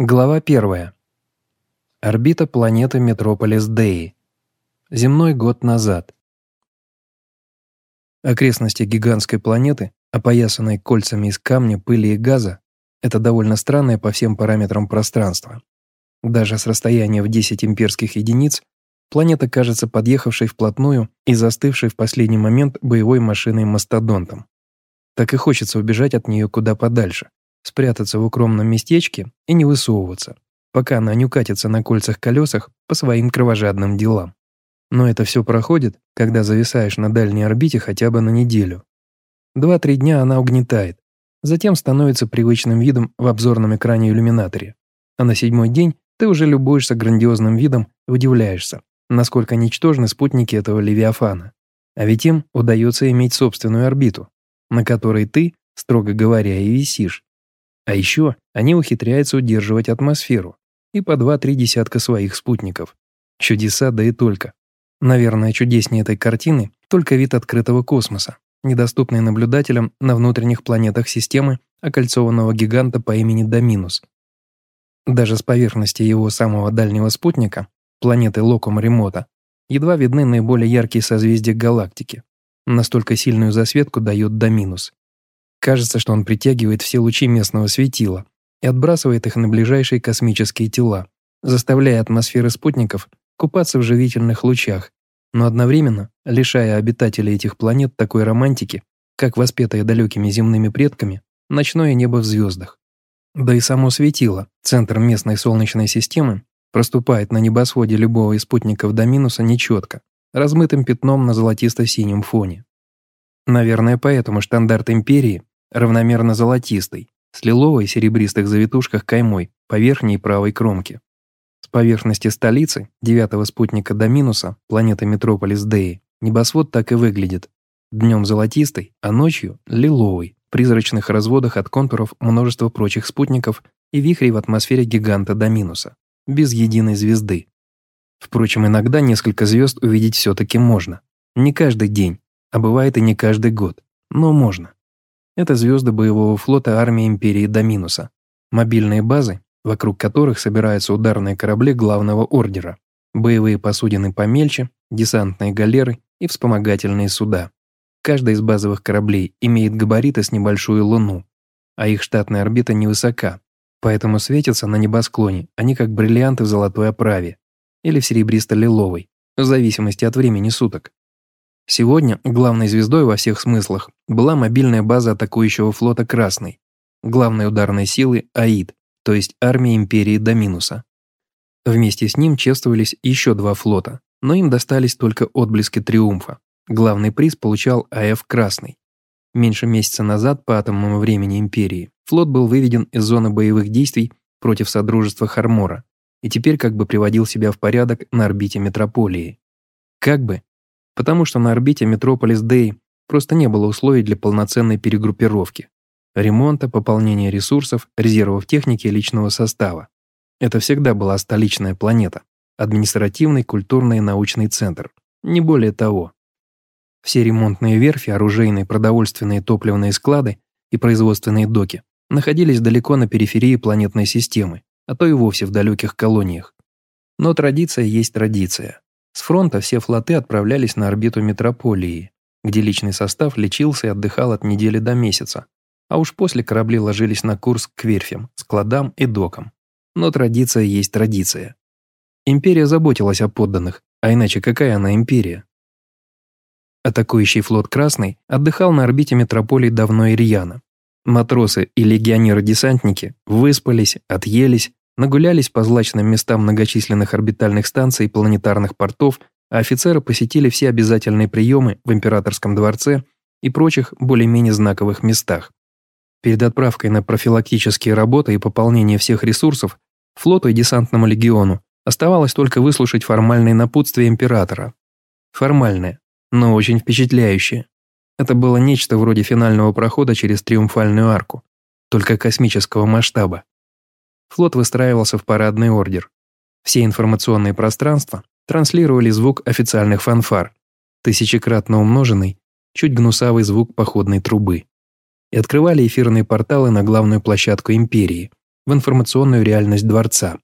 Глава 1. Орбита планеты Метрополис Деи. Земной год назад. Окрестности гигантской планеты, опоясанной кольцами из камня, пыли и газа, это довольно странное по всем параметрам пространство. Даже с расстояния в 10 имперских единиц планета кажется подъехавшей вплотную и застывшей в последний момент боевой машиной-мастодонтом. Так и хочется убежать от нее куда подальше, спрятаться в укромном местечке и не высовываться, пока она не укатится на кольцах-колесах по своим кровожадным делам. Но это все проходит, когда зависаешь на дальней орбите хотя бы на неделю. Два-три дня она угнетает, затем становится привычным видом в обзорном экране иллюминаторе. А на седьмой день ты уже любуешься грандиозным видом и удивляешься, насколько ничтожны спутники этого Левиафана. А ведь им удается иметь собственную орбиту, на которой ты, строго говоря, и висишь, а еще они ухитряются удерживать атмосферу и по два-три десятка своих спутников. Чудеса, да и только. Наверное, чудеснее этой картины только вид открытого космоса, недоступный наблюдателям на внутренних планетах системы окольцованного гиганта по имени Доминус. Даже с поверхности его самого дальнего спутника, планеты Локум Ремота, едва видны наиболее яркие созвездия галактики. Настолько сильную засветку дает Доминус. Кажется, что он притягивает все лучи местного светила и отбрасывает их на ближайшие космические тела, заставляя атмосферы спутников купаться в живительных лучах, но одновременно лишая обитателей этих планет такой романтики, как воспетое далекими земными предками ночное небо в звездах. Да и само светило, центр местной Солнечной системы, проступает на небосводе любого из спутников до минуса нечетко, размытым пятном на золотисто-синем фоне. Наверное, поэтому штандарт Империи равномерно золотистый, с лиловой серебристых завитушках каймой по верхней правой кромке. С поверхности столицы, девятого спутника до минуса, планеты Метрополис Деи, небосвод так и выглядит. Днем золотистый, а ночью лиловый, призрачных разводах от контуров множества прочих спутников и вихрей в атмосфере гиганта до минуса, без единой звезды. Впрочем, иногда несколько звезд увидеть все-таки можно. Не каждый день, а бывает и не каждый год, но можно. Это звезды боевого флота армии Империи Доминуса, мобильные базы, вокруг которых собираются ударные корабли главного ордера, боевые посудины помельче, десантные галеры и вспомогательные суда. Каждая из базовых кораблей имеет габариты с небольшую луну, а их штатная орбита невысока, поэтому светятся на небосклоне они как бриллианты в золотой оправе или в серебристо-лиловой, в зависимости от времени суток. Сегодня главной звездой во всех смыслах была мобильная база атакующего флота «Красный», главной ударной силы АИД, то есть армии Империи Доминуса. Вместе с ним чествовались еще два флота, но им достались только отблески триумфа. Главный приз получал АФ «Красный». Меньше месяца назад по атомному времени Империи флот был выведен из зоны боевых действий против Содружества Хармора и теперь как бы приводил себя в порядок на орбите метрополии. Как бы потому что на орбите Метрополис Дэй просто не было условий для полноценной перегруппировки, ремонта, пополнения ресурсов, резервов техники и личного состава. Это всегда была столичная планета, административный, культурный и научный центр, не более того. Все ремонтные верфи, оружейные, продовольственные топливные склады и производственные доки находились далеко на периферии планетной системы, а то и вовсе в далеких колониях. Но традиция есть традиция. С фронта все флоты отправлялись на орбиту метрополии, где личный состав лечился и отдыхал от недели до месяца, а уж после корабли ложились на курс к верфям, складам и докам. Но традиция есть традиция. Империя заботилась о подданных, а иначе какая она империя? Атакующий флот «Красный» отдыхал на орбите метрополии давно и. Матросы и легионеры-десантники выспались, отъелись нагулялись по злачным местам многочисленных орбитальных станций и планетарных портов, а офицеры посетили все обязательные приемы в Императорском дворце и прочих более-менее знаковых местах. Перед отправкой на профилактические работы и пополнение всех ресурсов флоту и десантному легиону оставалось только выслушать формальные напутствия императора. Формальное, но очень впечатляющее. Это было нечто вроде финального прохода через триумфальную арку, только космического масштаба. Флот выстраивался в парадный ордер. Все информационные пространства транслировали звук официальных фанфар, тысячекратно умноженный, чуть гнусавый звук походной трубы. И открывали эфирные порталы на главную площадку Империи, в информационную реальность дворца.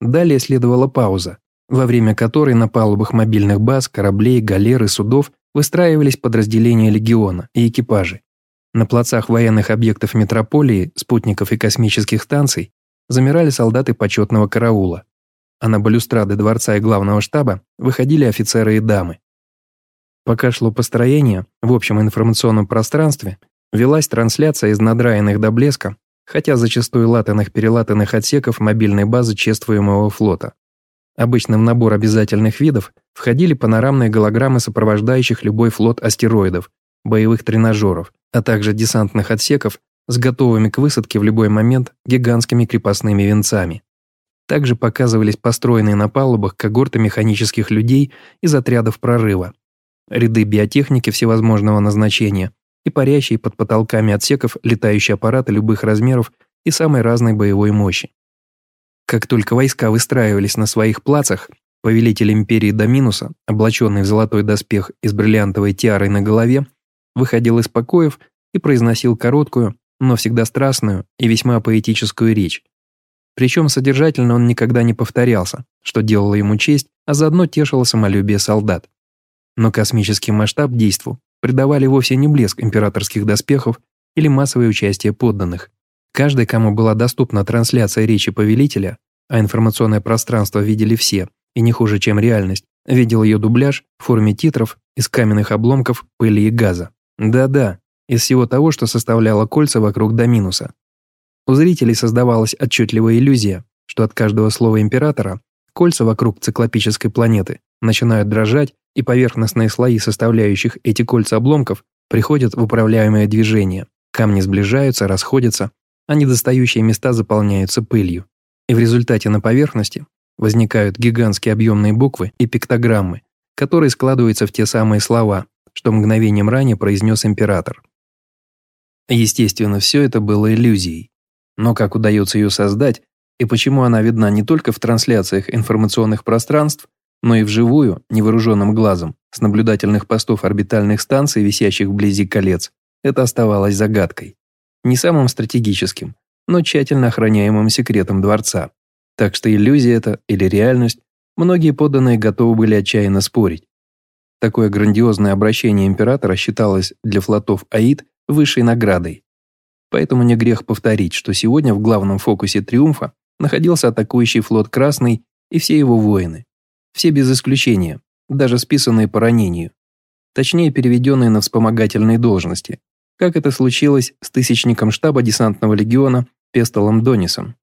Далее следовала пауза, во время которой на палубах мобильных баз, кораблей, галер и судов выстраивались подразделения легиона и экипажи. На плацах военных объектов метрополии, спутников и космических станций замирали солдаты почетного караула, а на балюстрады дворца и главного штаба выходили офицеры и дамы. Пока шло построение, в общем информационном пространстве велась трансляция из надраенных до блеска, хотя зачастую латанных-перелатанных отсеков мобильной базы чествуемого флота. Обычно в набор обязательных видов входили панорамные голограммы сопровождающих любой флот астероидов, боевых тренажеров, а также десантных отсеков с готовыми к высадке в любой момент гигантскими крепостными венцами. Также показывались построенные на палубах когорты механических людей из отрядов прорыва, ряды биотехники всевозможного назначения и парящие под потолками отсеков летающие аппараты любых размеров и самой разной боевой мощи. Как только войска выстраивались на своих плацах, повелитель империи Доминуса, облаченный в золотой доспех и с бриллиантовой тиарой на голове, выходил из покоев и произносил короткую, но всегда страстную и весьма поэтическую речь. Причем содержательно он никогда не повторялся, что делало ему честь, а заодно тешило самолюбие солдат. Но космический масштаб действу придавали вовсе не блеск императорских доспехов или массовое участие подданных. Каждый, кому была доступна трансляция речи повелителя, а информационное пространство видели все, и не хуже, чем реальность, видел ее дубляж в форме титров из каменных обломков, пыли и газа. Да-да, из всего того, что составляло кольца вокруг Доминуса. У зрителей создавалась отчетливая иллюзия, что от каждого слова императора кольца вокруг циклопической планеты начинают дрожать, и поверхностные слои составляющих эти кольца обломков приходят в управляемое движение. Камни сближаются, расходятся, а недостающие места заполняются пылью. И в результате на поверхности возникают гигантские объемные буквы и пиктограммы, которые складываются в те самые слова, что мгновением ранее произнес император. Естественно, все это было иллюзией. Но как удается ее создать, и почему она видна не только в трансляциях информационных пространств, но и вживую, невооруженным глазом, с наблюдательных постов орбитальных станций, висящих вблизи колец, это оставалось загадкой не самым стратегическим, но тщательно охраняемым секретом дворца. Так что иллюзия это или реальность, многие подданные готовы были отчаянно спорить. Такое грандиозное обращение императора считалось для флотов Аид высшей наградой. Поэтому не грех повторить, что сегодня в главном фокусе триумфа находился атакующий флот Красный и все его воины. Все без исключения, даже списанные по ранению. Точнее, переведенные на вспомогательные должности, как это случилось с тысячником штаба десантного легиона Пестолом Донисом.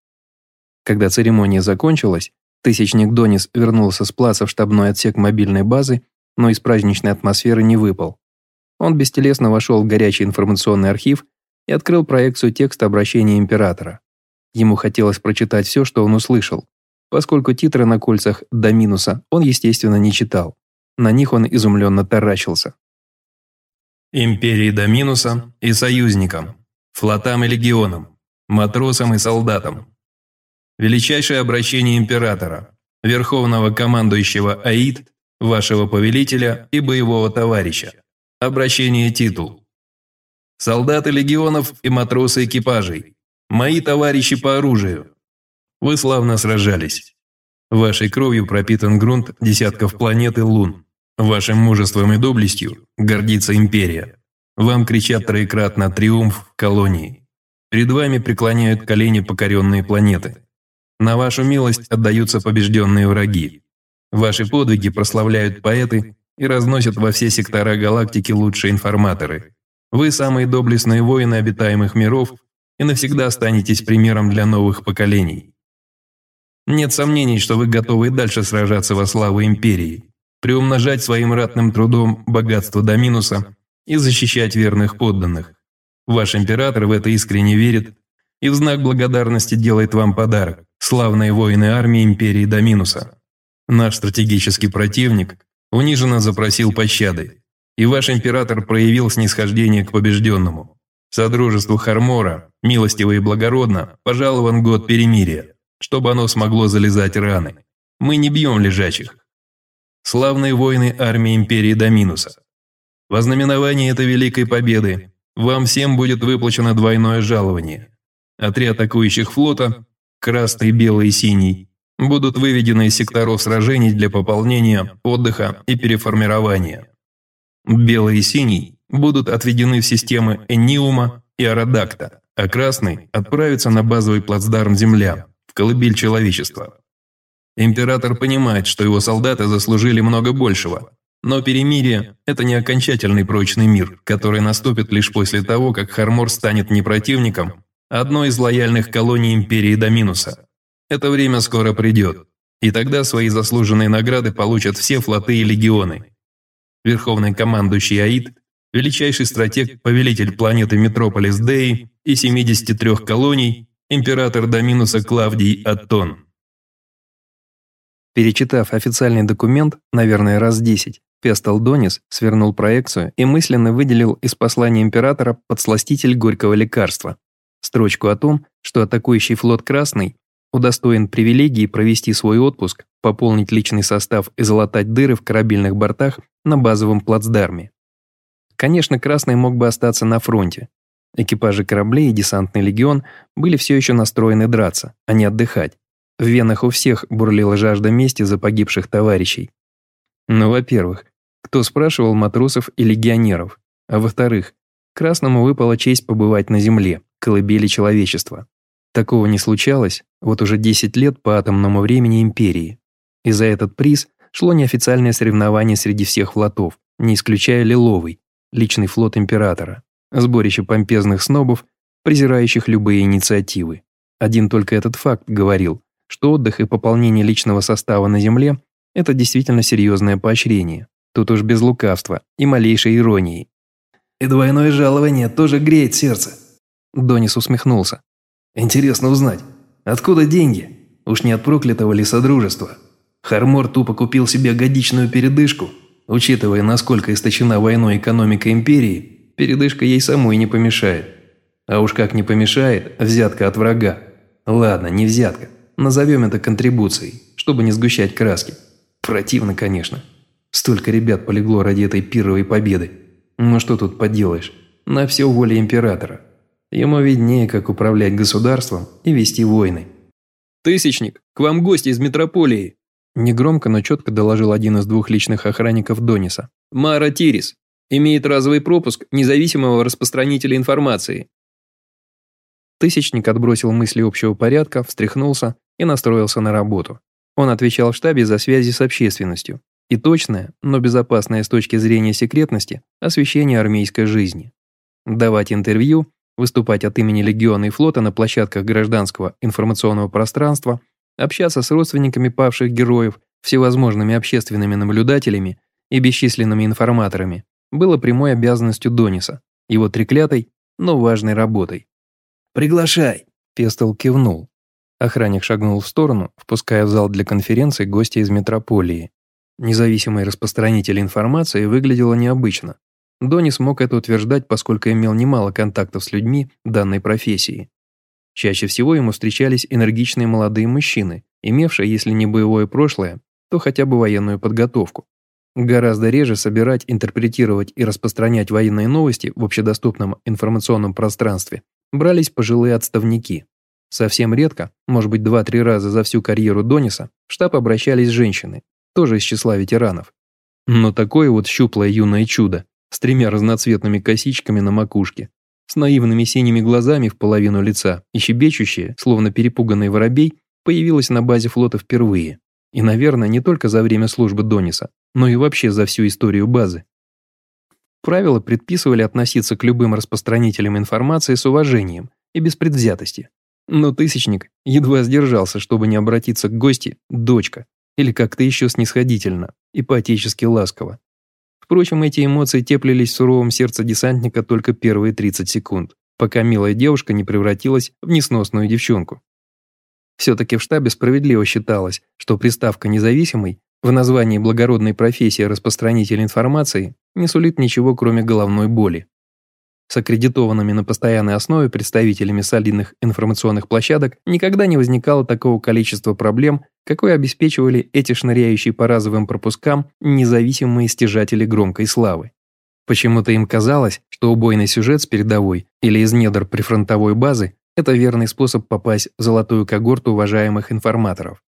Когда церемония закончилась, тысячник Донис вернулся с плаца в штабной отсек мобильной базы, но из праздничной атмосферы не выпал. Он бестелесно вошел в горячий информационный архив и открыл проекцию текста обращения императора. Ему хотелось прочитать все, что он услышал, поскольку титры на кольцах до минуса он, естественно, не читал. На них он изумленно таращился. Империи Доминуса и союзникам, флотам и легионам, матросам и солдатам. Величайшее обращение императора, верховного командующего АИД, вашего повелителя и боевого товарища. Обращение титул. Солдаты легионов и матросы экипажей, мои товарищи по оружию. Вы славно сражались. Вашей кровью пропитан грунт десятков планет и лун. Вашим мужеством и доблестью гордится империя. Вам кричат троекратно «Триумф» колонии. Перед вами преклоняют колени покоренные планеты. На вашу милость отдаются побежденные враги. Ваши подвиги прославляют поэты и разносят во все сектора галактики лучшие информаторы. Вы самые доблестные воины обитаемых миров и навсегда останетесь примером для новых поколений. Нет сомнений, что вы готовы и дальше сражаться во славу империи приумножать своим ратным трудом богатство до минуса и защищать верных подданных. Ваш император в это искренне верит и в знак благодарности делает вам подарок – славные воины армии империи до минуса. Наш стратегический противник униженно запросил пощады, и ваш император проявил снисхождение к побежденному. Содружеству Хармора, милостиво и благородно, пожалован год перемирия, чтобы оно смогло залезать раны. Мы не бьем лежачих, славные воины армии Империи Доминуса. Во знаменование этой великой победы вам всем будет выплачено двойное жалование. а три атакующих флота – красный, белый и синий – будут выведены из секторов сражений для пополнения, отдыха и переформирования. Белый и синий будут отведены в системы Эниума и Арадакта, а красный отправится на базовый плацдарм Земля, в колыбель человечества. Император понимает, что его солдаты заслужили много большего, но перемирие – это не окончательный прочный мир, который наступит лишь после того, как Хармор станет не противником, а одной из лояльных колоний Империи Доминуса. Это время скоро придет, и тогда свои заслуженные награды получат все флоты и легионы. Верховный командующий Аид, величайший стратег, повелитель планеты Метрополис Дей и 73 колоний, император Доминуса Клавдий Аттон. Перечитав официальный документ, наверное, раз десять, Пестел Донис свернул проекцию и мысленно выделил из послания императора подсластитель горького лекарства. Строчку о том, что атакующий флот «Красный» удостоен привилегии провести свой отпуск, пополнить личный состав и залатать дыры в корабельных бортах на базовом плацдарме. Конечно, Красный мог бы остаться на фронте. Экипажи кораблей и десантный легион были все еще настроены драться, а не отдыхать. В венах у всех бурлила жажда мести за погибших товарищей. Ну, во-первых, кто спрашивал матросов и легионеров? А во-вторых, Красному выпала честь побывать на Земле, колыбели человечества. Такого не случалось вот уже 10 лет по атомному времени Империи. И за этот приз шло неофициальное соревнование среди всех флотов, не исключая Лиловый, личный флот Императора, сборище помпезных снобов, презирающих любые инициативы. Один только этот факт говорил, что отдых и пополнение личного состава на Земле – это действительно серьезное поощрение. Тут уж без лукавства и малейшей иронии. «И двойное жалование тоже греет сердце», – Донис усмехнулся. «Интересно узнать, откуда деньги? Уж не от проклятого ли содружества? Хармор тупо купил себе годичную передышку, учитывая, насколько истощена войной экономика Империи, передышка ей самой не помешает. А уж как не помешает, взятка от врага. Ладно, не взятка, Назовем это контрибуцией, чтобы не сгущать краски. Противно, конечно. Столько ребят полегло ради этой пировой победы. Но что тут поделаешь? На все воля императора. Ему виднее, как управлять государством и вести войны. «Тысячник, к вам гости из метрополии!» Негромко, но четко доложил один из двух личных охранников Дониса. «Мара Тирис. Имеет разовый пропуск независимого распространителя информации. Тысячник отбросил мысли общего порядка, встряхнулся и настроился на работу. Он отвечал в штабе за связи с общественностью и точное, но безопасное с точки зрения секретности освещение армейской жизни. Давать интервью, выступать от имени легиона и флота на площадках гражданского информационного пространства, общаться с родственниками павших героев, всевозможными общественными наблюдателями и бесчисленными информаторами было прямой обязанностью Дониса, его треклятой, но важной работой. «Приглашай!» Пестел кивнул. Охранник шагнул в сторону, впуская в зал для конференций гостя из метрополии. Независимый распространитель информации выглядело необычно. Дони смог это утверждать, поскольку имел немало контактов с людьми данной профессии. Чаще всего ему встречались энергичные молодые мужчины, имевшие, если не боевое прошлое, то хотя бы военную подготовку. Гораздо реже собирать, интерпретировать и распространять военные новости в общедоступном информационном пространстве брались пожилые отставники. Совсем редко, может быть два-три раза за всю карьеру Дониса, в штаб обращались женщины, тоже из числа ветеранов. Но такое вот щуплое юное чудо, с тремя разноцветными косичками на макушке, с наивными синими глазами в половину лица и щебечущее, словно перепуганный воробей, появилось на базе флота впервые. И, наверное, не только за время службы Дониса, но и вообще за всю историю базы. Правила предписывали относиться к любым распространителям информации с уважением и без предвзятости. Но Тысячник едва сдержался, чтобы не обратиться к гости «дочка» или как-то еще снисходительно и по-отечески ласково. Впрочем, эти эмоции теплились в суровом сердце десантника только первые 30 секунд, пока милая девушка не превратилась в несносную девчонку. Все-таки в штабе справедливо считалось, что приставка «независимый» в названии благородной профессии распространитель информации не сулит ничего, кроме головной боли. С аккредитованными на постоянной основе представителями солидных информационных площадок никогда не возникало такого количества проблем, какое обеспечивали эти шныряющие по разовым пропускам независимые стяжатели громкой славы. Почему-то им казалось, что убойный сюжет с передовой или из недр прифронтовой базы Это верный способ попасть в золотую когорту уважаемых информаторов.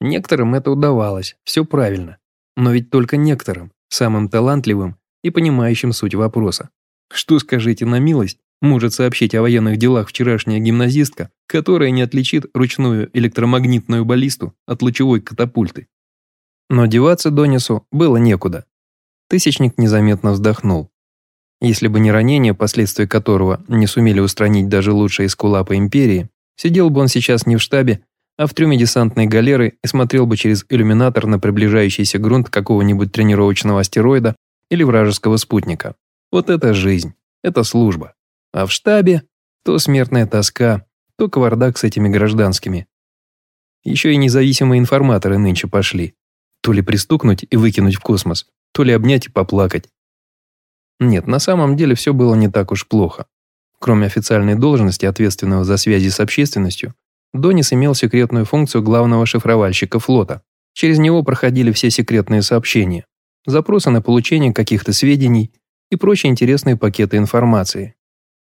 Некоторым это удавалось, все правильно. Но ведь только некоторым, самым талантливым и понимающим суть вопроса. Что, скажите на милость, может сообщить о военных делах вчерашняя гимназистка, которая не отличит ручную электромагнитную баллисту от лучевой катапульты? Но деваться Донису было некуда. Тысячник незаметно вздохнул. Если бы не ранение, последствия которого не сумели устранить даже лучшие эскулапы Империи, сидел бы он сейчас не в штабе, а в трюме десантной галеры и смотрел бы через иллюминатор на приближающийся грунт какого-нибудь тренировочного астероида или вражеского спутника. Вот это жизнь, это служба. А в штабе то смертная тоска, то кавардак с этими гражданскими. Еще и независимые информаторы нынче пошли. То ли пристукнуть и выкинуть в космос, то ли обнять и поплакать. Нет, на самом деле все было не так уж плохо. Кроме официальной должности, ответственного за связи с общественностью, Донис имел секретную функцию главного шифровальщика флота. Через него проходили все секретные сообщения, запросы на получение каких-то сведений и прочие интересные пакеты информации.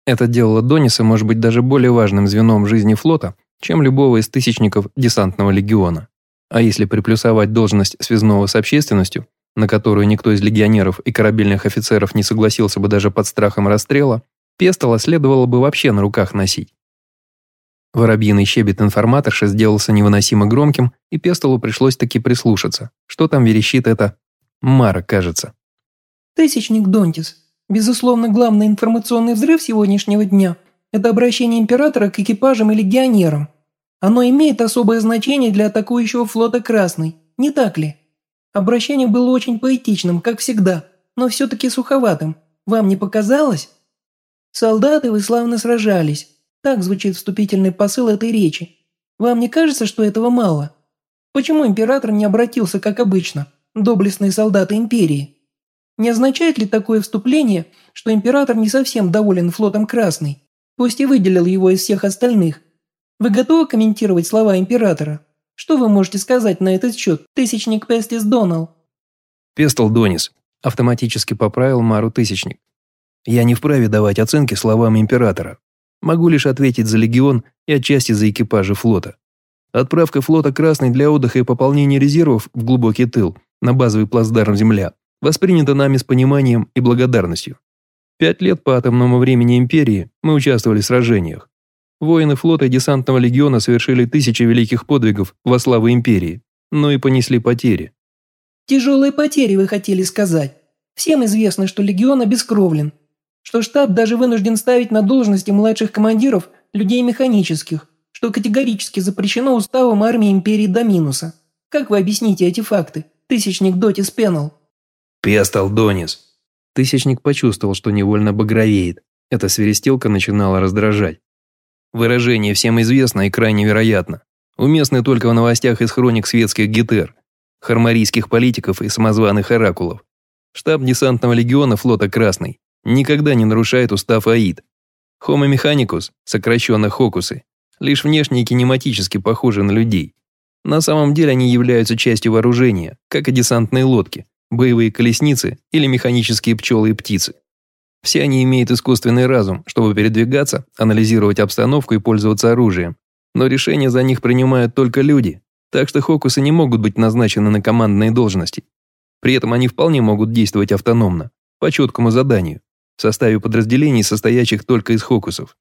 Это делало Дониса, может быть, даже более важным звеном жизни флота, чем любого из тысячников десантного легиона. А если приплюсовать должность связного с общественностью, на которую никто из легионеров и корабельных офицеров не согласился бы даже под страхом расстрела, Пестола следовало бы вообще на руках носить. Воробьиный щебет информаторши сделался невыносимо громким, и Пестолу пришлось таки прислушаться. Что там верещит это? Мара, кажется. «Тысячник Донтис, безусловно, главный информационный взрыв сегодняшнего дня – это обращение Императора к экипажам и легионерам. Оно имеет особое значение для атакующего флота Красный, не так ли? Обращение было очень поэтичным, как всегда, но все-таки суховатым. Вам не показалось? Солдаты вы славно сражались, так звучит вступительный посыл этой речи. Вам не кажется, что этого мало? Почему император не обратился, как обычно, доблестные солдаты империи? Не означает ли такое вступление, что император не совсем доволен флотом Красный, пусть и выделил его из всех остальных? Вы готовы комментировать слова императора? Что вы можете сказать на этот счет, тысячник Пестис Донал? Пестл Донис автоматически поправил Мару Тысячник. Я не вправе давать оценки словам императора. Могу лишь ответить за легион и отчасти за экипажи флота. Отправка флота «Красный» для отдыха и пополнения резервов в глубокий тыл на базовый плацдарм «Земля» воспринята нами с пониманием и благодарностью. Пять лет по атомному времени Империи мы участвовали в сражениях. Воины флота и десантного легиона совершили тысячи великих подвигов во славу Империи, но и понесли потери. «Тяжелые потери, вы хотели сказать. Всем известно, что легион обескровлен, что штаб даже вынужден ставить на должности младших командиров людей механических, что категорически запрещено уставом армии Империи до минуса. Как вы объясните эти факты, тысячник Дотис Пеннелл?» «Пестал Донис». Тысячник почувствовал, что невольно багровеет. Эта свиристелка начинала раздражать. Выражение всем известно и крайне вероятно. Уместны только в новостях из хроник светских гетер, хармарийских политиков и самозваных оракулов. Штаб десантного легиона флота «Красный» никогда не нарушает устав АИД. Homo mechanicus, сокращенно Хокусы, лишь внешне и кинематически похожи на людей. На самом деле они являются частью вооружения, как и десантные лодки, боевые колесницы или механические пчелы и птицы. Все они имеют искусственный разум, чтобы передвигаться, анализировать обстановку и пользоваться оружием. Но решения за них принимают только люди, так что Хокусы не могут быть назначены на командные должности. При этом они вполне могут действовать автономно, по четкому заданию в составе подразделений, состоящих только из хокусов.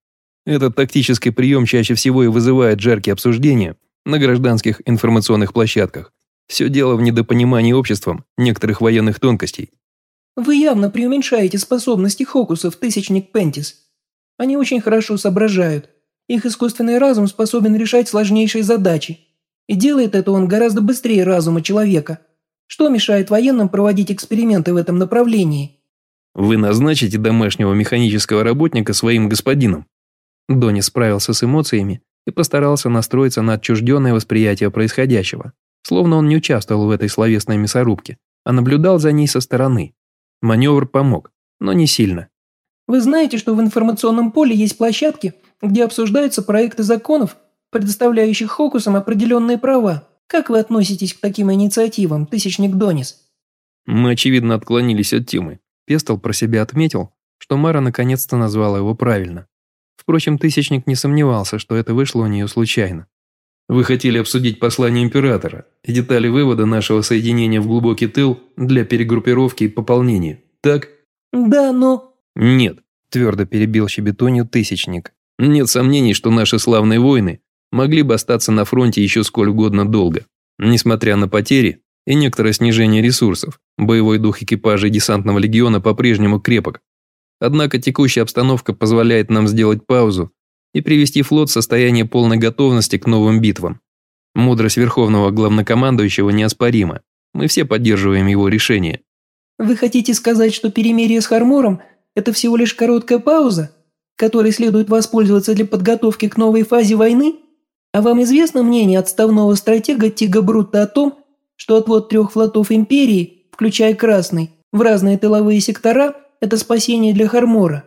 Этот тактический прием чаще всего и вызывает жаркие обсуждения на гражданских информационных площадках. Все дело в недопонимании обществом некоторых военных тонкостей. «Вы явно преуменьшаете способности хокусов, тысячник Пентис. Они очень хорошо соображают. Их искусственный разум способен решать сложнейшие задачи. И делает это он гораздо быстрее разума человека. Что мешает военным проводить эксперименты в этом направлении?» Вы назначите домашнего механического работника своим господином». Донни справился с эмоциями и постарался настроиться на отчужденное восприятие происходящего, словно он не участвовал в этой словесной мясорубке, а наблюдал за ней со стороны. Маневр помог, но не сильно. «Вы знаете, что в информационном поле есть площадки, где обсуждаются проекты законов, предоставляющих Хокусам определенные права. Как вы относитесь к таким инициативам, тысячник Донис?» Мы, очевидно, отклонились от темы. Пестол про себя отметил, что Мара наконец-то назвала его правильно. Впрочем, Тысячник не сомневался, что это вышло у нее случайно. Вы хотели обсудить послание императора и детали вывода нашего соединения в глубокий тыл для перегруппировки и пополнения, так? Да, но... Нет, твердо перебил щебетунью Тысячник. Нет сомнений, что наши славные воины могли бы остаться на фронте еще сколь угодно долго. Несмотря на потери и некоторое снижение ресурсов, боевой дух экипажа десантного легиона по-прежнему крепок. Однако текущая обстановка позволяет нам сделать паузу и привести флот в состояние полной готовности к новым битвам. Мудрость Верховного Главнокомандующего неоспорима. Мы все поддерживаем его решение. Вы хотите сказать, что перемирие с Хармором – это всего лишь короткая пауза, которой следует воспользоваться для подготовки к новой фазе войны? А вам известно мнение отставного стратега Тига Брутта о том, что отвод трех флотов Империи, включая Красный, в разные тыловые сектора – это спасение для Хармора?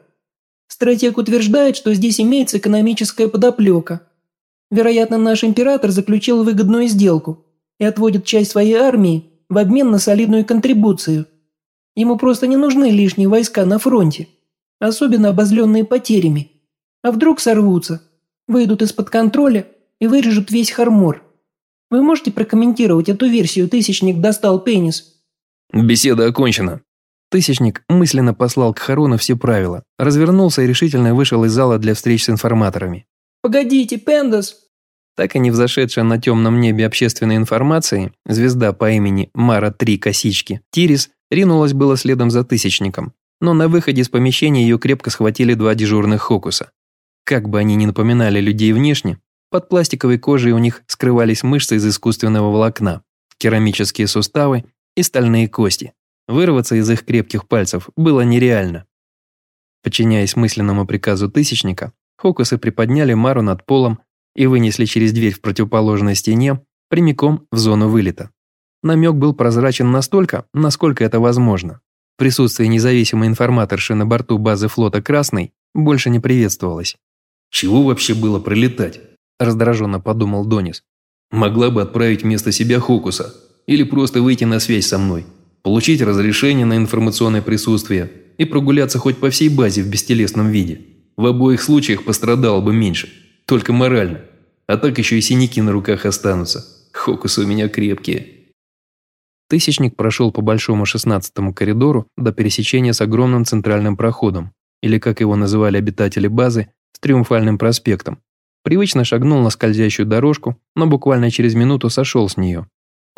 Стратег утверждает, что здесь имеется экономическая подоплека. Вероятно, наш император заключил выгодную сделку и отводит часть своей армии в обмен на солидную контрибуцию. Ему просто не нужны лишние войска на фронте, особенно обозленные потерями. А вдруг сорвутся, выйдут из-под контроля и вырежут весь Хармор. Вы можете прокомментировать эту версию «Тысячник достал пенис»? Беседа окончена. Тысячник мысленно послал к Харону все правила, развернулся и решительно вышел из зала для встреч с информаторами. «Погодите, Пендас!» Так и не взошедшая на темном небе общественной информации, звезда по имени Мара-3 Косички, Тирис, ринулась было следом за Тысячником, но на выходе из помещения ее крепко схватили два дежурных Хокуса. Как бы они ни напоминали людей внешне, под пластиковой кожей у них скрывались мышцы из искусственного волокна, керамические суставы и стальные кости. Вырваться из их крепких пальцев было нереально. Подчиняясь мысленному приказу Тысячника, Хокусы приподняли Мару над полом и вынесли через дверь в противоположной стене прямиком в зону вылета. Намек был прозрачен настолько, насколько это возможно. Присутствие независимой информаторши на борту базы флота «Красный» больше не приветствовалось. «Чего вообще было пролетать?» – раздраженно подумал Донис. «Могла бы отправить вместо себя Хокуса или просто выйти на связь со мной получить разрешение на информационное присутствие и прогуляться хоть по всей базе в бестелесном виде. В обоих случаях пострадало бы меньше, только морально. А так еще и синяки на руках останутся. Хокусы у меня крепкие. Тысячник прошел по большому шестнадцатому коридору до пересечения с огромным центральным проходом, или, как его называли обитатели базы, с Триумфальным проспектом. Привычно шагнул на скользящую дорожку, но буквально через минуту сошел с нее,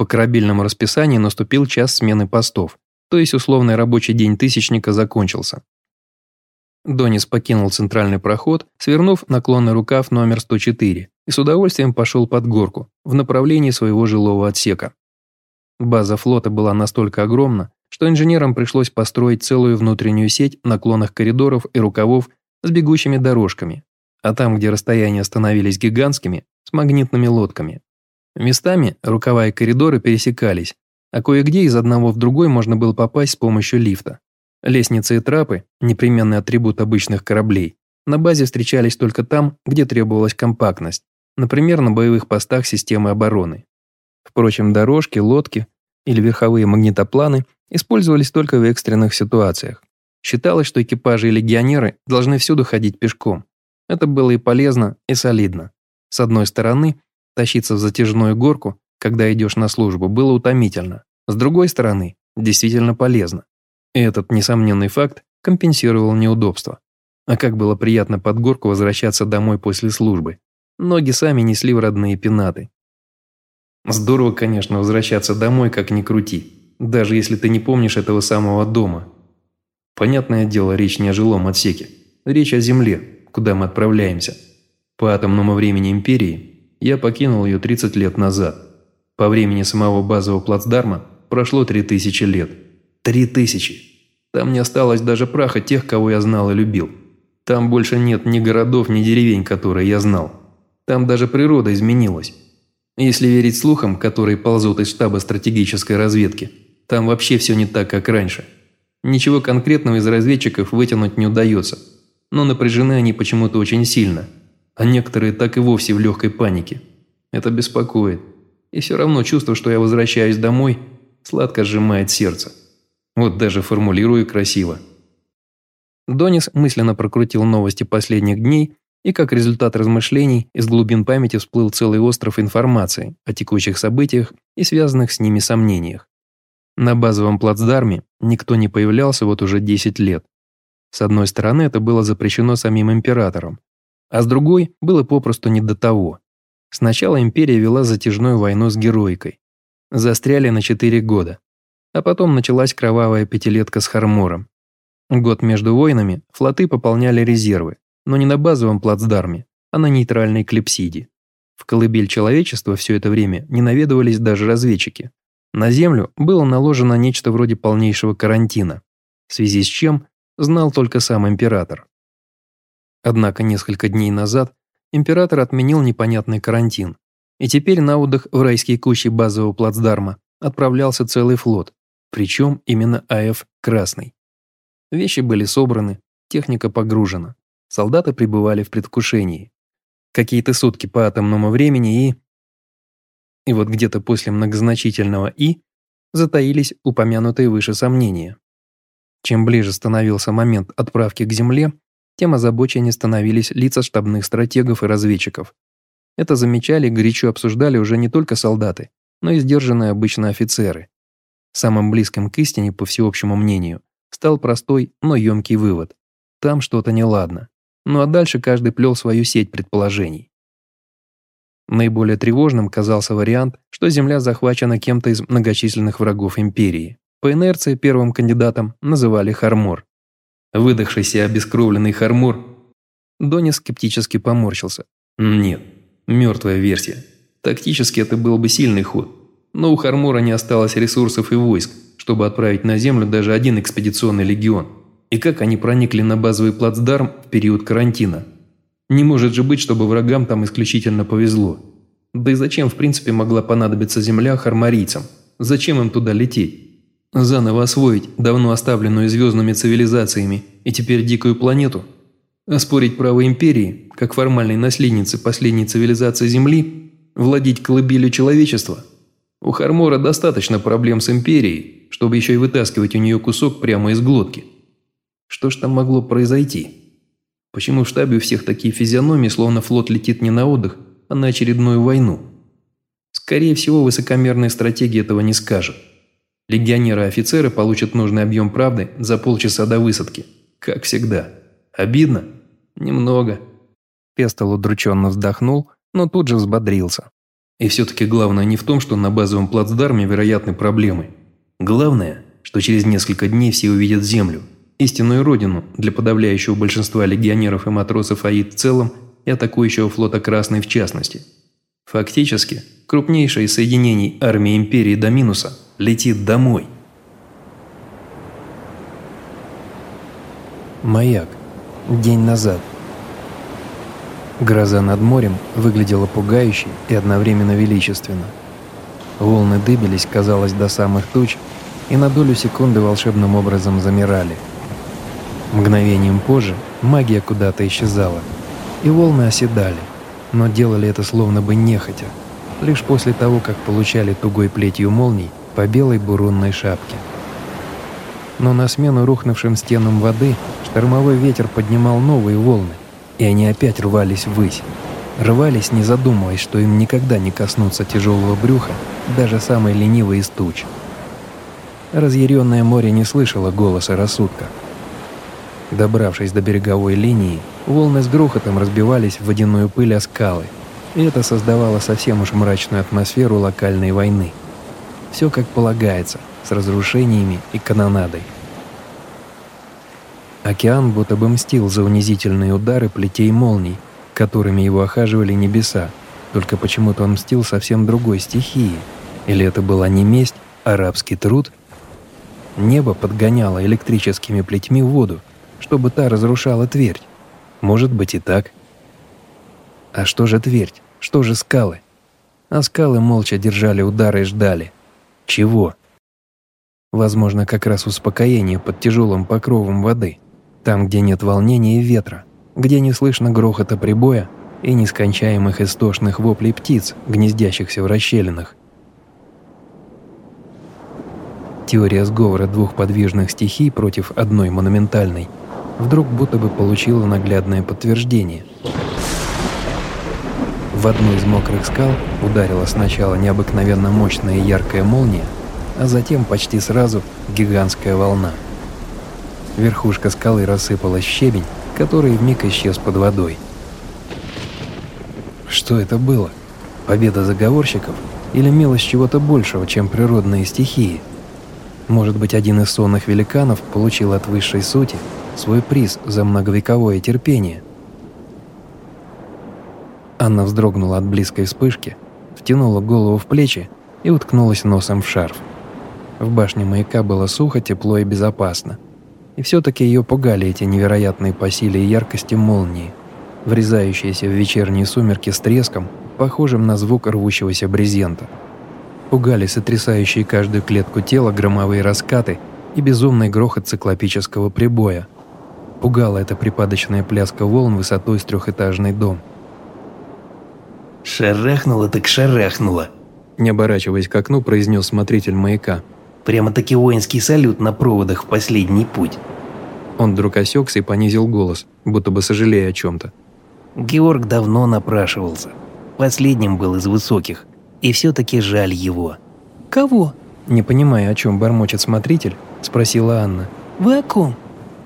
по корабельному расписанию наступил час смены постов, то есть условный рабочий день Тысячника закончился. Донис покинул центральный проход, свернув наклонный рукав номер 104 и с удовольствием пошел под горку в направлении своего жилого отсека. База флота была настолько огромна, что инженерам пришлось построить целую внутреннюю сеть наклонных коридоров и рукавов с бегущими дорожками, а там, где расстояния становились гигантскими, с магнитными лодками. Местами рукава и коридоры пересекались, а кое-где из одного в другой можно было попасть с помощью лифта. Лестницы и трапы, непременный атрибут обычных кораблей, на базе встречались только там, где требовалась компактность, например, на боевых постах системы обороны. Впрочем, дорожки, лодки или верховые магнитопланы использовались только в экстренных ситуациях. Считалось, что экипажи и легионеры должны всюду ходить пешком. Это было и полезно, и солидно. С одной стороны, Тащиться в затяжную горку, когда идешь на службу, было утомительно. С другой стороны, действительно полезно. И этот несомненный факт компенсировал неудобства. А как было приятно под горку возвращаться домой после службы. Ноги сами несли в родные пенаты. Здорово, конечно, возвращаться домой, как ни крути, даже если ты не помнишь этого самого дома. Понятное дело, речь не о жилом отсеке. Речь о земле, куда мы отправляемся. По атомному времени Империи я покинул ее 30 лет назад. По времени самого базового плацдарма прошло 3000 лет. 3000! Там не осталось даже праха тех, кого я знал и любил. Там больше нет ни городов, ни деревень, которые я знал. Там даже природа изменилась. Если верить слухам, которые ползут из штаба стратегической разведки, там вообще все не так, как раньше. Ничего конкретного из разведчиков вытянуть не удается, но напряжены они почему-то очень сильно – а некоторые так и вовсе в легкой панике. Это беспокоит. И все равно чувство, что я возвращаюсь домой, сладко сжимает сердце. Вот даже формулирую красиво. Донис мысленно прокрутил новости последних дней И как результат размышлений из глубин памяти всплыл целый остров информации о текущих событиях и связанных с ними сомнениях. На базовом плацдарме никто не появлялся вот уже 10 лет. С одной стороны, это было запрещено самим императором, а с другой было попросту не до того. Сначала империя вела затяжную войну с героикой. Застряли на 4 года. А потом началась кровавая пятилетка с Хармором. Год между войнами флоты пополняли резервы, но не на базовом плацдарме, а на нейтральной клипсиде. В колыбель человечества все это время не наведывались даже разведчики. На Землю было наложено нечто вроде полнейшего карантина, в связи с чем знал только сам император. Однако несколько дней назад император отменил непонятный карантин, и теперь на отдых в райские кущи базового плацдарма отправлялся целый флот, причем именно АФ «Красный». Вещи были собраны, техника погружена, солдаты пребывали в предвкушении. Какие-то сутки по атомному времени и... И вот где-то после многозначительного «и» затаились упомянутые выше сомнения. Чем ближе становился момент отправки к Земле, тем озабоченнее становились лица штабных стратегов и разведчиков. Это замечали и горячо обсуждали уже не только солдаты, но и сдержанные обычно офицеры. Самым близким к истине, по всеобщему мнению, стал простой, но емкий вывод. Там что-то неладно. Ну а дальше каждый плел свою сеть предположений. Наиболее тревожным казался вариант, что Земля захвачена кем-то из многочисленных врагов Империи. По инерции первым кандидатом называли Хармор. Выдохшийся обескровленный Хармор, Дони скептически поморщился. Нет, мертвая версия. Тактически это был бы сильный ход. Но у Хармора не осталось ресурсов и войск, чтобы отправить на Землю даже один экспедиционный легион. И как они проникли на базовый плацдарм в период карантина? Не может же быть, чтобы врагам там исключительно повезло. Да и зачем в принципе могла понадобиться Земля хармарийцам? Зачем им туда лететь? Заново освоить давно оставленную звездными цивилизациями и теперь дикую планету? Оспорить право Империи, как формальной наследницы последней цивилизации Земли, владеть колыбелью человечества? У Хармора достаточно проблем с Империей, чтобы еще и вытаскивать у нее кусок прямо из глотки. Что ж там могло произойти? Почему в штабе у всех такие физиономии, словно флот летит не на отдых, а на очередную войну? Скорее всего, высокомерные стратегии этого не скажут. Легионеры и офицеры получат нужный объем правды за полчаса до высадки. Как всегда. Обидно? Немного. Пестол удрученно вздохнул, но тут же взбодрился. И все-таки главное не в том, что на базовом плацдарме вероятны проблемы. Главное, что через несколько дней все увидят Землю, истинную родину для подавляющего большинства легионеров и матросов АИД в целом и атакующего флота Красной в частности. Фактически, крупнейшее из соединений армии Империи до минуса – летит домой. Маяк. День назад. Гроза над морем выглядела пугающе и одновременно величественно. Волны дыбились, казалось, до самых туч, и на долю секунды волшебным образом замирали. Мгновением позже магия куда-то исчезала, и волны оседали, но делали это словно бы нехотя, лишь после того, как получали тугой плетью молний по белой бурунной шапке. Но на смену рухнувшим стенам воды штормовой ветер поднимал новые волны, и они опять рвались ввысь. Рвались, не задумываясь, что им никогда не коснуться тяжелого брюха, даже самой ленивой из туч. Разъяренное море не слышало голоса рассудка. Добравшись до береговой линии, волны с грохотом разбивались в водяную пыль о скалы, и это создавало совсем уж мрачную атмосферу локальной войны. Все как полагается, с разрушениями и канонадой. Океан будто бы мстил за унизительные удары плетей молний, которыми его охаживали небеса, только почему-то он мстил совсем другой стихии. Или это была не месть, а рабский труд? Небо подгоняло электрическими плетьми воду, чтобы та разрушала твердь. Может быть и так. А что же твердь? Что же скалы? А скалы молча держали удары и ждали – чего? Возможно, как раз успокоение под тяжелым покровом воды, там, где нет волнения и ветра, где не слышно грохота прибоя и нескончаемых истошных воплей птиц, гнездящихся в расщелинах. Теория сговора двух подвижных стихий против одной монументальной вдруг будто бы получила наглядное подтверждение – В одну из мокрых скал ударила сначала необыкновенно мощная и яркая молния, а затем почти сразу гигантская волна. Верхушка скалы рассыпалась в щебень, который вмиг исчез под водой. Что это было? Победа заговорщиков или милость чего-то большего, чем природные стихии? Может быть, один из сонных великанов получил от высшей сути свой приз за многовековое терпение – Анна вздрогнула от близкой вспышки, втянула голову в плечи и уткнулась носом в шарф. В башне маяка было сухо, тепло и безопасно. И все-таки ее пугали эти невероятные по силе и яркости молнии, врезающиеся в вечерние сумерки с треском, похожим на звук рвущегося брезента. Пугали сотрясающие каждую клетку тела громовые раскаты и безумный грохот циклопического прибоя. Пугала эта припадочная пляска волн высотой с трехэтажный дом – «Шарахнуло так шарахнуло», – не оборачиваясь к окну, произнес смотритель маяка. «Прямо-таки воинский салют на проводах в последний путь». Он вдруг осекся и понизил голос, будто бы сожалея о чем-то. Георг давно напрашивался. Последним был из высоких. И все-таки жаль его. «Кого?» Не понимая, о чем бормочет смотритель, спросила Анна. «Вы о ком?»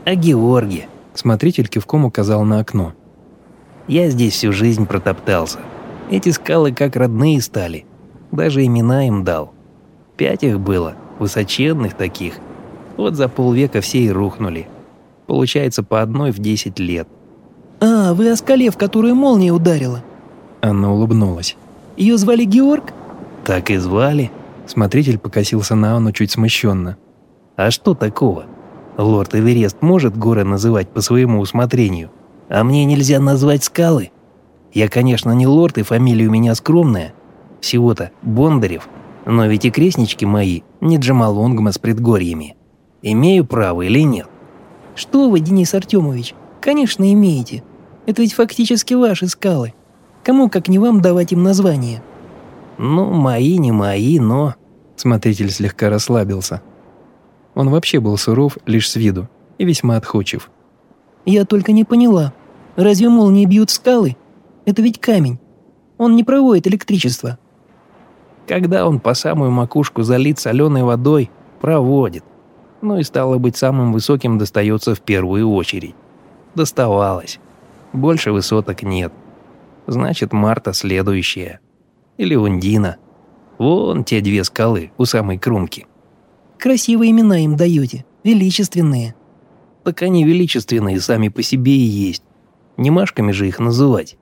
«О Георге». Смотритель кивком указал на окно. «Я здесь всю жизнь протоптался. Эти скалы как родные стали. Даже имена им дал. Пять их было, высоченных таких. Вот за полвека все и рухнули. Получается по одной в десять лет. «А, вы о скале, в которую молния ударила?» Анна улыбнулась. «Ее звали Георг?» «Так и звали». Смотритель покосился на Анну чуть смущенно. «А что такого? Лорд Эверест может горы называть по своему усмотрению, а мне нельзя назвать скалы?» Я, конечно, не лорд, и фамилия у меня скромная. Всего-то Бондарев. Но ведь и крестнички мои не Джамалонгма с предгорьями. Имею право или нет? Что вы, Денис Артемович, конечно, имеете. Это ведь фактически ваши скалы. Кому, как не вам, давать им название? Ну, мои, не мои, но... Смотритель слегка расслабился. Он вообще был суров лишь с виду и весьма отходчив. Я только не поняла. Разве молнии бьют скалы? Это ведь камень. Он не проводит электричество. Когда он по самую макушку залит соленой водой, проводит. Ну и стало быть, самым высоким достается в первую очередь. Доставалось. Больше высоток нет. Значит, Марта следующая. Или Ундина. Вон те две скалы у самой кромки. Красивые имена им даете, величественные. Так они величественные сами по себе и есть. Не машками же их называть.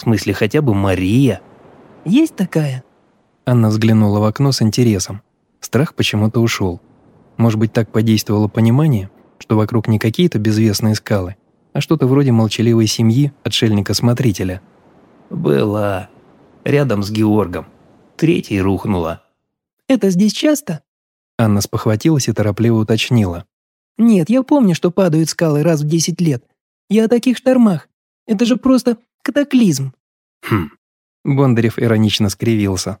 В смысле, хотя бы Мария. Есть такая?» Анна взглянула в окно с интересом. Страх почему-то ушел. Может быть, так подействовало понимание, что вокруг не какие-то безвестные скалы, а что-то вроде молчаливой семьи отшельника-смотрителя. «Была. Рядом с Георгом. Третий рухнула». «Это здесь часто?» Анна спохватилась и торопливо уточнила. «Нет, я помню, что падают скалы раз в десять лет. Я о таких штормах. Это же просто Катаклизм». «Хм». Бондарев иронично скривился.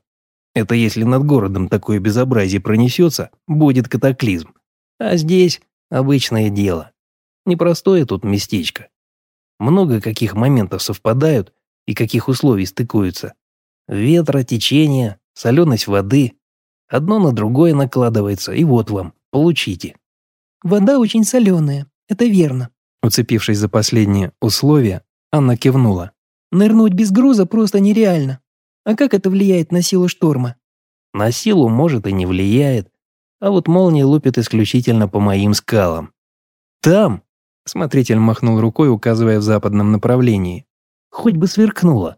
«Это если над городом такое безобразие пронесется, будет катаклизм. А здесь обычное дело. Непростое тут местечко. Много каких моментов совпадают и каких условий стыкуются. Ветра, течение, соленость воды. Одно на другое накладывается, и вот вам, получите». «Вода очень соленая, это верно». Уцепившись за последнее условие, Анна кивнула. «Нырнуть без груза просто нереально. А как это влияет на силу шторма?» «На силу, может, и не влияет. А вот молния лупит исключительно по моим скалам. Там!» Смотритель махнул рукой, указывая в западном направлении. «Хоть бы сверкнуло.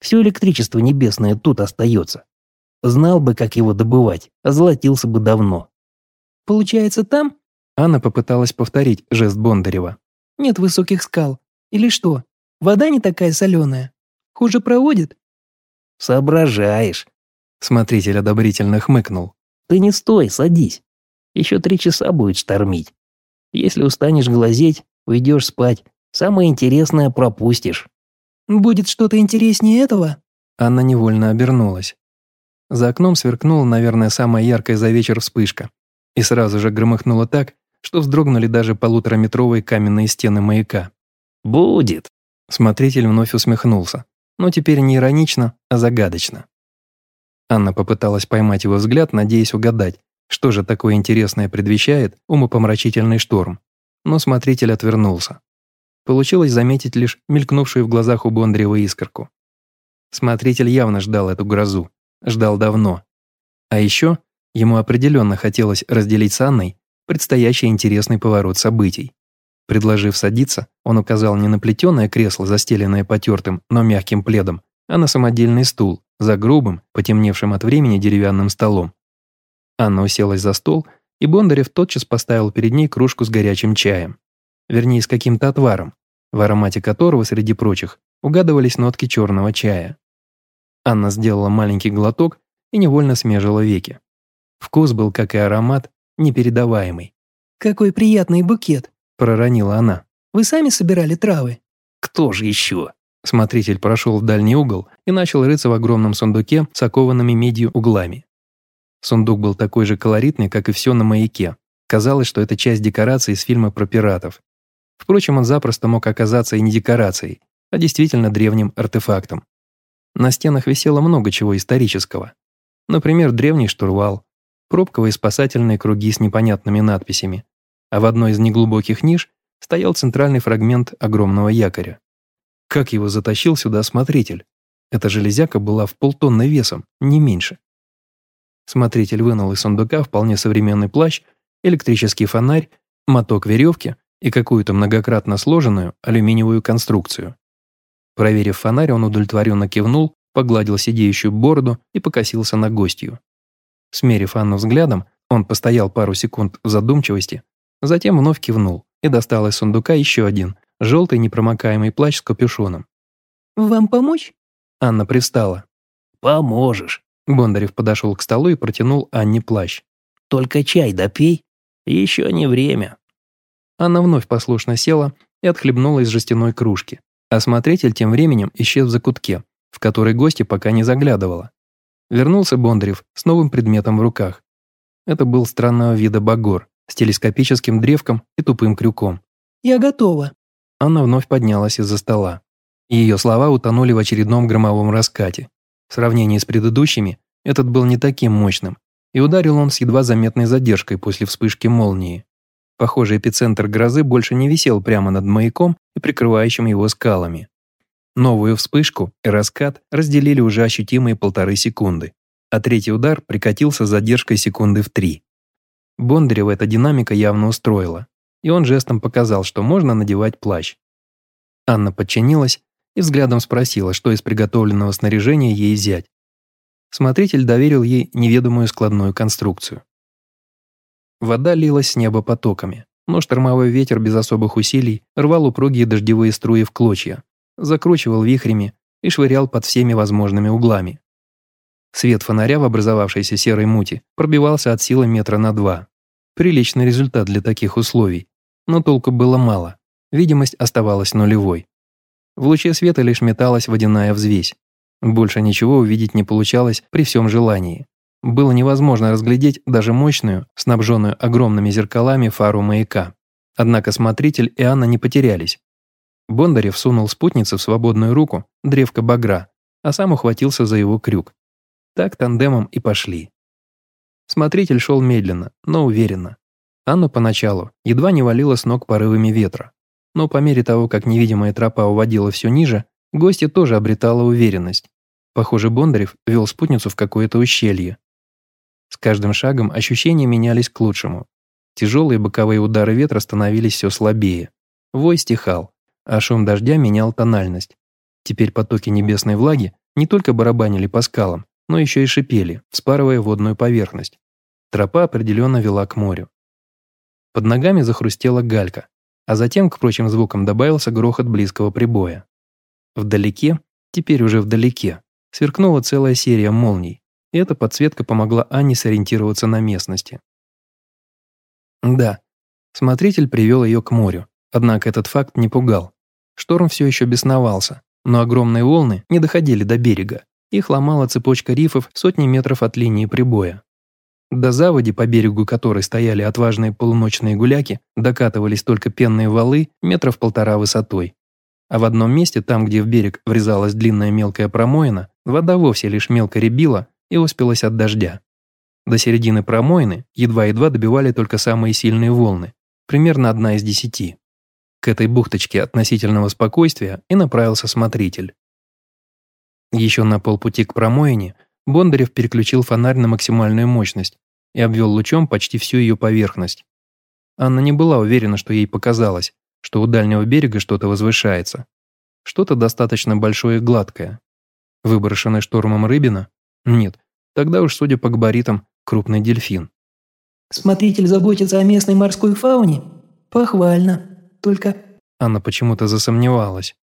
Все электричество небесное тут остается. Знал бы, как его добывать, озолотился бы давно». «Получается, там?» Анна попыталась повторить жест Бондарева. «Нет высоких скал. Или что?» Вода не такая соленая. Хуже проводит?» «Соображаешь». Смотритель одобрительно хмыкнул. «Ты не стой, садись. Еще три часа будет штормить. Если устанешь глазеть, уйдешь спать. Самое интересное пропустишь». «Будет что-то интереснее этого?» Анна невольно обернулась. За окном сверкнула, наверное, самая яркая за вечер вспышка. И сразу же громыхнула так, что вздрогнули даже полутораметровые каменные стены маяка. «Будет», Смотритель вновь усмехнулся. но теперь не иронично, а загадочно. Анна попыталась поймать его взгляд, надеясь угадать, что же такое интересное предвещает умопомрачительный шторм, но смотритель отвернулся. Получилось заметить лишь мелькнувшую в глазах у Бондарева искорку. Смотритель явно ждал эту грозу, ждал давно. А еще ему определенно хотелось разделить с Анной предстоящий интересный поворот событий. Предложив садиться, он указал не на плетеное кресло, застеленное потертым, но мягким пледом, а на самодельный стул, за грубым, потемневшим от времени деревянным столом. Анна уселась за стол, и Бондарев тотчас поставил перед ней кружку с горячим чаем. Вернее, с каким-то отваром, в аромате которого, среди прочих, угадывались нотки черного чая. Анна сделала маленький глоток и невольно смежила веки. Вкус был, как и аромат, непередаваемый. «Какой приятный букет!» – проронила она. «Вы сами собирали травы?» «Кто же еще?» Смотритель прошел в дальний угол и начал рыться в огромном сундуке с окованными медью углами. Сундук был такой же колоритный, как и все на маяке. Казалось, что это часть декорации из фильма про пиратов. Впрочем, он запросто мог оказаться и не декорацией, а действительно древним артефактом. На стенах висело много чего исторического. Например, древний штурвал, пробковые спасательные круги с непонятными надписями, а в одной из неглубоких ниш стоял центральный фрагмент огромного якоря. Как его затащил сюда смотритель? Эта железяка была в полтонны весом, не меньше. Смотритель вынул из сундука вполне современный плащ, электрический фонарь, моток веревки и какую-то многократно сложенную алюминиевую конструкцию. Проверив фонарь, он удовлетворенно кивнул, погладил сидеющую бороду и покосился на гостью. Смерив Анну взглядом, он постоял пару секунд в задумчивости, затем вновь кивнул и достал из сундука еще один, желтый непромокаемый плащ с капюшоном. «Вам помочь?» Анна привстала. «Поможешь». Бондарев подошел к столу и протянул Анне плащ. «Только чай допей. Еще не время». Анна вновь послушно села и отхлебнула из жестяной кружки. Осмотритель тем временем исчез в закутке, в который гости пока не заглядывала. Вернулся Бондарев с новым предметом в руках. Это был странного вида багор с телескопическим древком и тупым крюком. «Я готова», Анна вновь поднялась из-за стола. Ее слова утонули в очередном громовом раскате. В сравнении с предыдущими, этот был не таким мощным, и ударил он с едва заметной задержкой после вспышки молнии. Похоже, эпицентр грозы больше не висел прямо над маяком и прикрывающим его скалами. Новую вспышку и раскат разделили уже ощутимые полторы секунды, а третий удар прикатился с задержкой секунды в три. Бондарева эта динамика явно устроила и он жестом показал, что можно надевать плащ. Анна подчинилась и взглядом спросила, что из приготовленного снаряжения ей взять. Смотритель доверил ей неведомую складную конструкцию. Вода лилась с неба потоками, но штормовой ветер без особых усилий рвал упругие дождевые струи в клочья, закручивал вихрями и швырял под всеми возможными углами. Свет фонаря в образовавшейся серой мути пробивался от силы метра на два. Приличный результат для таких условий, но толку было мало. Видимость оставалась нулевой. В луче света лишь металась водяная взвесь. Больше ничего увидеть не получалось при всем желании. Было невозможно разглядеть даже мощную, снабженную огромными зеркалами фару маяка. Однако смотритель и Анна не потерялись. Бондарев сунул спутнице в свободную руку древко багра, а сам ухватился за его крюк. Так тандемом и пошли. Смотритель шел медленно, но уверенно. Анну поначалу едва не валила с ног порывами ветра. Но по мере того, как невидимая тропа уводила все ниже, гостья тоже обретала уверенность. Похоже, Бондарев вел спутницу в какое-то ущелье. С каждым шагом ощущения менялись к лучшему. Тяжелые боковые удары ветра становились все слабее. Вой стихал, а шум дождя менял тональность. Теперь потоки небесной влаги не только барабанили по скалам, но еще и шипели, вспарывая водную поверхность. Тропа определенно вела к морю. Под ногами захрустела галька, а затем к прочим звукам добавился грохот близкого прибоя. Вдалеке, теперь уже вдалеке, сверкнула целая серия молний, и эта подсветка помогла Анне сориентироваться на местности. Да, смотритель привел ее к морю, однако этот факт не пугал. Шторм все еще бесновался, но огромные волны не доходили до берега, их ломала цепочка рифов сотни метров от линии прибоя. До заводи, по берегу которой стояли отважные полуночные гуляки, докатывались только пенные валы метров полтора высотой. а в одном месте, там, где в берег врезалась длинная мелкая промоина, вода вовсе лишь мелко рябила и успелась от дождя. До середины промоины едва-едва добивали только самые сильные волны, примерно одна из десяти. К этой бухточке относительного спокойствия и направился смотритель. Еще на полпути к промоине Бондарев переключил фонарь на максимальную мощность и обвел лучом почти всю ее поверхность. Анна не была уверена, что ей показалось, что у дальнего берега что-то возвышается. Что-то достаточно большое и гладкое. Выброшенная штормом рыбина? Нет, тогда уж, судя по габаритам, крупный дельфин. «Смотритель заботится о местной морской фауне? Похвально. Только...» Анна почему-то засомневалась.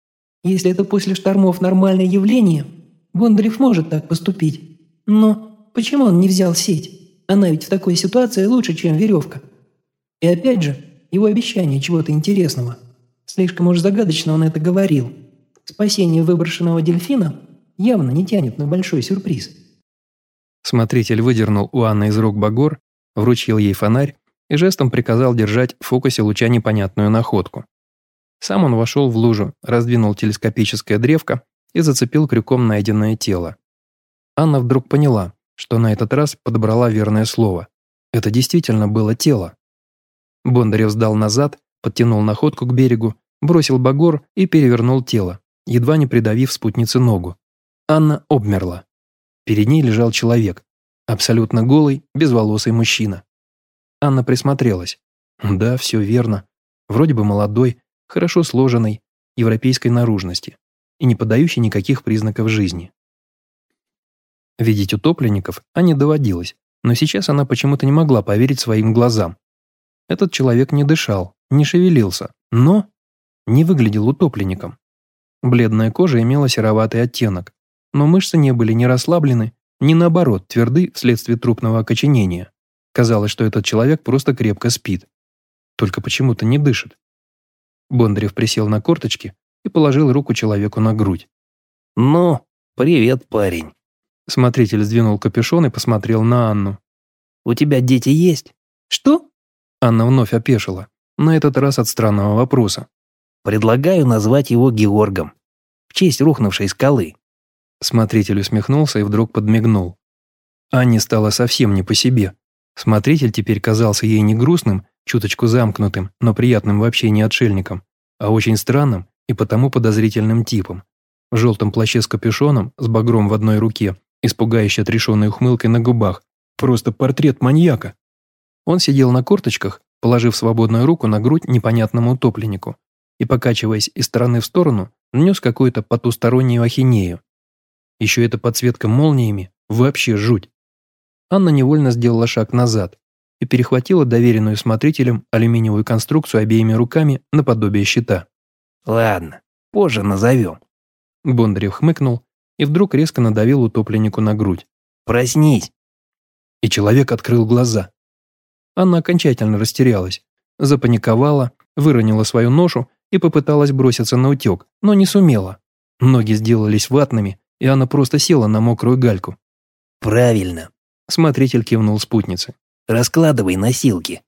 «Если это после штормов нормальное явление, Бондарев может так поступить. Но почему он не взял сеть? Она ведь в такой ситуации лучше, чем веревка. И опять же, его обещание чего-то интересного. Слишком уж загадочно он это говорил. Спасение выброшенного дельфина явно не тянет на большой сюрприз. Смотритель выдернул у Анны из рук багор, вручил ей фонарь и жестом приказал держать в фокусе луча непонятную находку. Сам он вошел в лужу, раздвинул телескопическое древко и зацепил крюком найденное тело. Анна вдруг поняла, что на этот раз подобрала верное слово. Это действительно было тело. Бондарев сдал назад, подтянул находку к берегу, бросил багор и перевернул тело, едва не придавив спутнице ногу. Анна обмерла. Перед ней лежал человек, абсолютно голый, безволосый мужчина. Анна присмотрелась. Да, все верно. Вроде бы молодой, хорошо сложенный, европейской наружности и не подающий никаких признаков жизни. Видеть утопленников а не доводилось, но сейчас она почему-то не могла поверить своим глазам. Этот человек не дышал, не шевелился, но не выглядел утопленником. Бледная кожа имела сероватый оттенок, но мышцы не были ни расслаблены, ни наоборот тверды вследствие трупного окоченения. Казалось, что этот человек просто крепко спит. Только почему-то не дышит. Бондарев присел на корточки и положил руку человеку на грудь. «Ну, привет, парень». Смотритель сдвинул капюшон и посмотрел на Анну. «У тебя дети есть?» «Что?» Анна вновь опешила, на этот раз от странного вопроса. «Предлагаю назвать его Георгом, в честь рухнувшей скалы». Смотритель усмехнулся и вдруг подмигнул. Анне стало совсем не по себе. Смотритель теперь казался ей не грустным, чуточку замкнутым, но приятным в общении отшельником, а очень странным и потому подозрительным типом. В желтом плаще с капюшоном, с багром в одной руке, испугающе отрешенной ухмылкой на губах. Просто портрет маньяка. Он сидел на корточках, положив свободную руку на грудь непонятному утопленнику и, покачиваясь из стороны в сторону, нес какую-то потустороннюю ахинею. Еще эта подсветка молниями – вообще жуть. Анна невольно сделала шаг назад и перехватила доверенную смотрителем алюминиевую конструкцию обеими руками наподобие щита. «Ладно, позже назовем». Бондарев хмыкнул и вдруг резко надавил утопленнику на грудь. «Проснись!» И человек открыл глаза. Анна окончательно растерялась, запаниковала, выронила свою ношу и попыталась броситься на утек, но не сумела. Ноги сделались ватными, и она просто села на мокрую гальку. «Правильно», – смотритель кивнул спутнице. «Раскладывай носилки».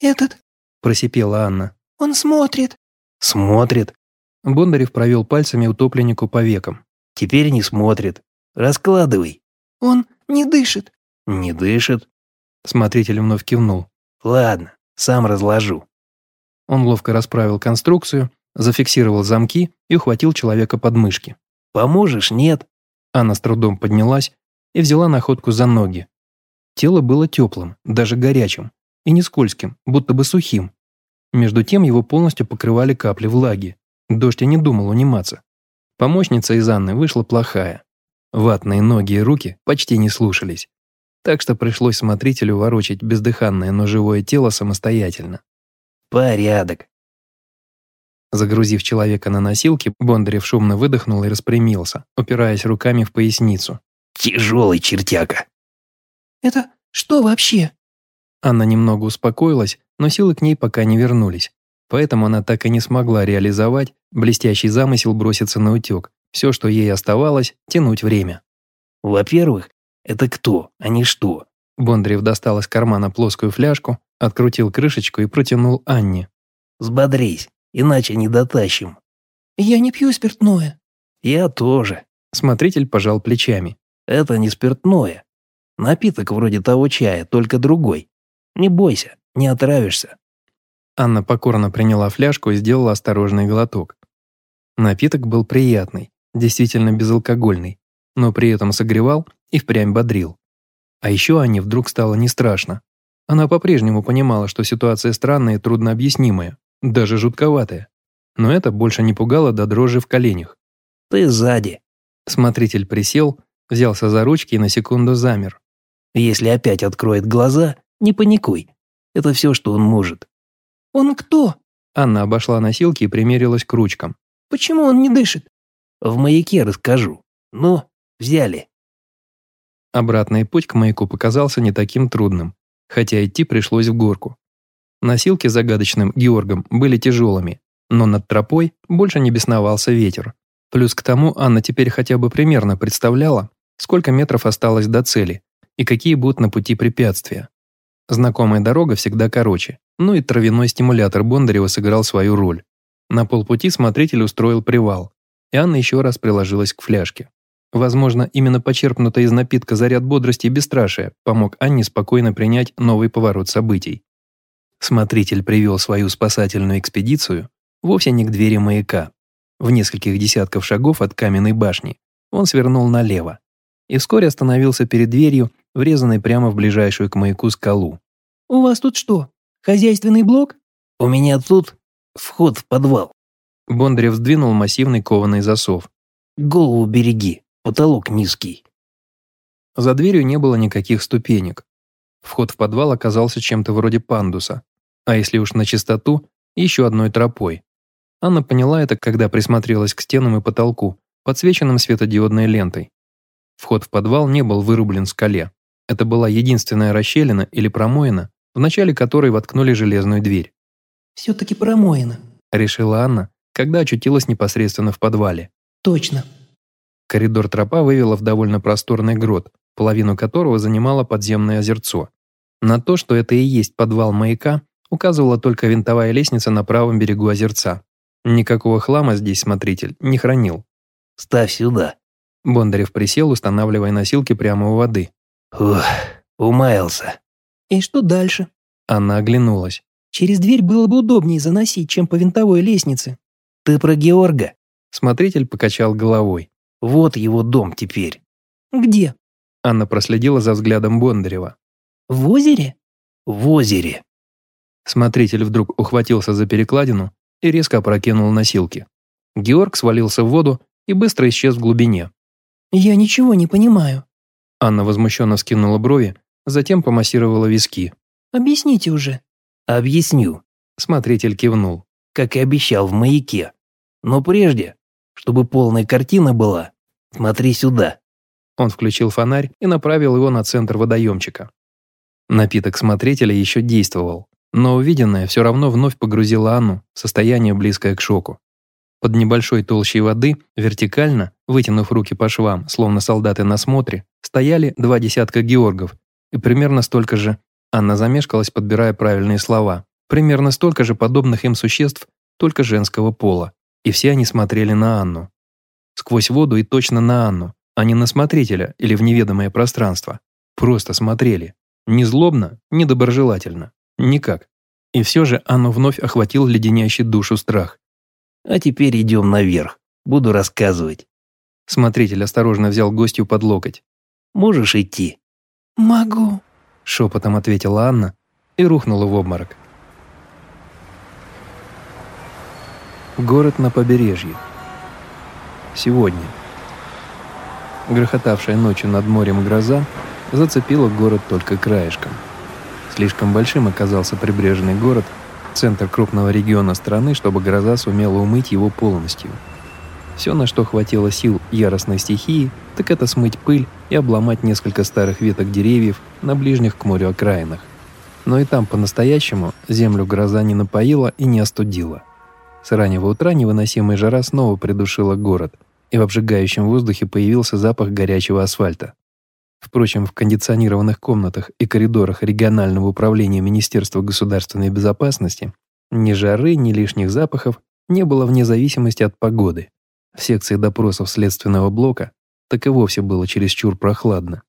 «Этот?» – просипела Анна. «Он смотрит». «Смотрит». Бондарев провел пальцами утопленнику по векам. «Теперь не смотрит. Раскладывай». «Он не дышит». «Не дышит». Смотритель вновь кивнул. «Ладно, сам разложу». Он ловко расправил конструкцию, зафиксировал замки и ухватил человека под мышки. «Поможешь, нет?» Анна с трудом поднялась и взяла находку за ноги. Тело было теплым, даже горячим, и не скользким, будто бы сухим. Между тем его полностью покрывали капли влаги. Дождь и не думал униматься. Помощница из Анны вышла плохая. Ватные ноги и руки почти не слушались так что пришлось смотрителю ворочать бездыханное, но живое тело самостоятельно. «Порядок». Загрузив человека на носилки, Бондарев шумно выдохнул и распрямился, упираясь руками в поясницу. «Тяжелый чертяка». «Это что вообще?» Анна немного успокоилась, но силы к ней пока не вернулись. Поэтому она так и не смогла реализовать блестящий замысел броситься на утек. Все, что ей оставалось, тянуть время. «Во-первых, это кто, а не что?» Бондарев достал из кармана плоскую фляжку, открутил крышечку и протянул Анне. «Сбодрись, иначе не дотащим». Я не пью спиртное. Я тоже. Смотритель пожал плечами. Это не спиртное. Напиток вроде того чая, только другой. Не бойся, не отравишься. Анна покорно приняла фляжку и сделала осторожный глоток. Напиток был приятный, действительно безалкогольный, но при этом согревал и впрямь бодрил. А еще Анне вдруг стало не страшно. Она по-прежнему понимала, что ситуация странная и труднообъяснимая, даже жутковатая. Но это больше не пугало до дрожи в коленях. «Ты сзади». Смотритель присел, взялся за ручки и на секунду замер. «Если опять откроет глаза, не паникуй. Это все, что он может». «Он кто?» Анна обошла носилки и примерилась к ручкам. «Почему он не дышит?» «В маяке расскажу. Ну, взяли». Обратный путь к маяку показался не таким трудным, хотя идти пришлось в горку. Носилки с загадочным Георгом были тяжелыми, но над тропой больше не бесновался ветер. Плюс к тому Анна теперь хотя бы примерно представляла, сколько метров осталось до цели и какие будут на пути препятствия. Знакомая дорога всегда короче, ну и травяной стимулятор Бондарева сыграл свою роль. На полпути смотритель устроил привал, и Анна еще раз приложилась к фляжке. Возможно, именно почерпнутый из напитка заряд бодрости и бесстрашия помог Анне спокойно принять новый поворот событий. Смотритель привел свою спасательную экспедицию вовсе не к двери маяка. В нескольких десятков шагов от каменной башни он свернул налево и вскоре остановился перед дверью, врезанной прямо в ближайшую к маяку скалу. «У вас тут что, хозяйственный блок?» «У меня тут вход в подвал». Бондарев сдвинул массивный кованый засов. «Голову береги, потолок низкий». За дверью не было никаких ступенек. Вход в подвал оказался чем-то вроде пандуса, а если уж на чистоту, еще одной тропой. Анна поняла это, когда присмотрелась к стенам и потолку, подсвеченным светодиодной лентой. Вход в подвал не был вырублен в скале. Это была единственная расщелина или промоина, в начале которой воткнули железную дверь. «Все-таки промоина», – решила Анна, когда очутилась непосредственно в подвале. «Точно». Коридор тропа вывела в довольно просторный грот, половину которого занимало подземное озерцо. На то, что это и есть подвал маяка, указывала только винтовая лестница на правом берегу озерца. Никакого хлама здесь смотритель не хранил. «Ставь сюда». Бондарев присел, устанавливая носилки прямо у воды. «Ух, умаялся». «И что дальше?» Анна оглянулась. «Через дверь было бы удобнее заносить, чем по винтовой лестнице». «Ты про Георга?» Смотритель покачал головой. «Вот его дом теперь». «Где?» Анна проследила за взглядом Бондарева. «В озере?» «В озере». Смотритель вдруг ухватился за перекладину и резко опрокинул носилки. Георг свалился в воду и быстро исчез в глубине. «Я ничего не понимаю». Анна возмущенно скинула брови, затем помассировала виски. «Объясните уже». «Объясню». Смотритель кивнул. «Как и обещал в маяке. Но прежде, чтобы полная картина была, смотри сюда». Он включил фонарь и направил его на центр водоемчика. Напиток смотрителя еще действовал, но увиденное все равно вновь погрузило Анну в состояние, близкое к шоку. Под небольшой толщей воды, вертикально, вытянув руки по швам, словно солдаты на смотре, стояли два десятка георгов, и примерно столько же, Анна замешкалась, подбирая правильные слова, примерно столько же подобных им существ, только женского пола, и все они смотрели на Анну. Сквозь воду и точно на Анну, а не на смотрителя или в неведомое пространство. Просто смотрели. Не злобно, не доброжелательно. Никак. И все же Анну вновь охватил леденящий душу страх. «А теперь идем наверх. Буду рассказывать». Смотритель осторожно взял гостью под локоть. «Можешь идти?» «Могу», – шепотом ответила Анна и рухнула в обморок. Город на побережье. Сегодня. Грохотавшая ночью над морем гроза зацепила город только краешком. Слишком большим оказался прибрежный город, центр крупного региона страны, чтобы гроза сумела умыть его полностью. Все, на что хватило сил яростной стихии, так это смыть пыль и обломать несколько старых веток деревьев на ближних к морю окраинах. Но и там по-настоящему землю гроза не напоила и не остудила. С раннего утра невыносимая жара снова придушила город, и в обжигающем воздухе появился запах горячего асфальта. Впрочем, в кондиционированных комнатах и коридорах регионального управления Министерства государственной безопасности ни жары, ни лишних запахов не было вне зависимости от погоды. В секции допросов следственного блока так и вовсе было чересчур прохладно.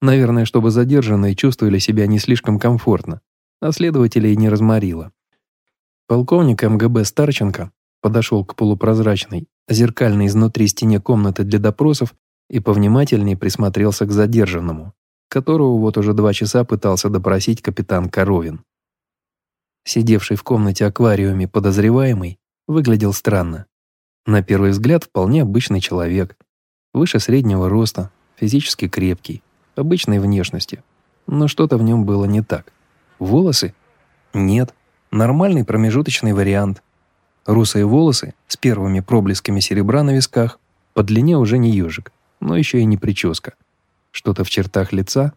Наверное, чтобы задержанные чувствовали себя не слишком комфортно, а следователей не разморило. Полковник МГБ Старченко подошел к полупрозрачной, зеркальной изнутри стене комнаты для допросов и повнимательнее присмотрелся к задержанному, которого вот уже два часа пытался допросить капитан Коровин. Сидевший в комнате аквариуме подозреваемый выглядел странно. На первый взгляд вполне обычный человек, выше среднего роста, физически крепкий, обычной внешности. Но что-то в нем было не так. Волосы? Нет. Нормальный промежуточный вариант. Русые волосы с первыми проблесками серебра на висках, по длине уже не ежик, но еще и не прическа. Что-то в чертах лица.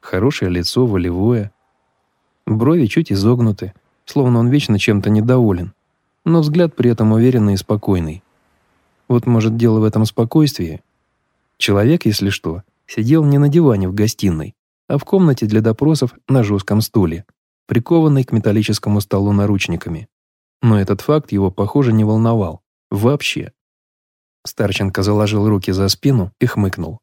Хорошее лицо, волевое. Брови чуть изогнуты, словно он вечно чем-то недоволен. Но взгляд при этом уверенный и спокойный. Вот может дело в этом спокойствии? Человек, если что, сидел не на диване в гостиной, а в комнате для допросов на жестком стуле, прикованный к металлическому столу наручниками. Но этот факт его, похоже, не волновал. Вообще. Старченко заложил руки за спину и хмыкнул.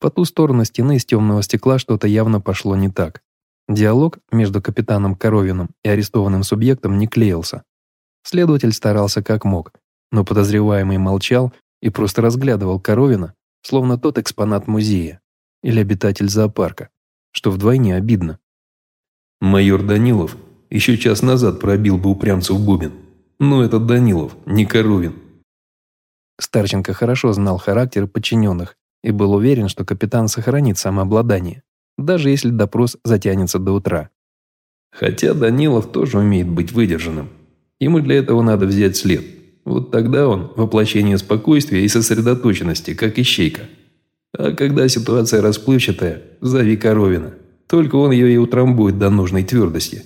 По ту сторону стены из темного стекла что-то явно пошло не так. Диалог между капитаном Коровиным и арестованным субъектом не клеился. Следователь старался как мог, но подозреваемый молчал и просто разглядывал Коровина, словно тот экспонат музея или обитатель зоопарка, что вдвойне обидно. Майор Данилов еще час назад пробил бы упрямцу в бубен. Но этот Данилов, не Коровин. Старченко хорошо знал характер подчиненных и был уверен, что капитан сохранит самообладание, даже если допрос затянется до утра. Хотя Данилов тоже умеет быть выдержанным. Ему для этого надо взять след. Вот тогда он – воплощение спокойствия и сосредоточенности, как ищейка. А когда ситуация расплывчатая, зови Коровина. Только он ее и утрамбует до нужной твердости.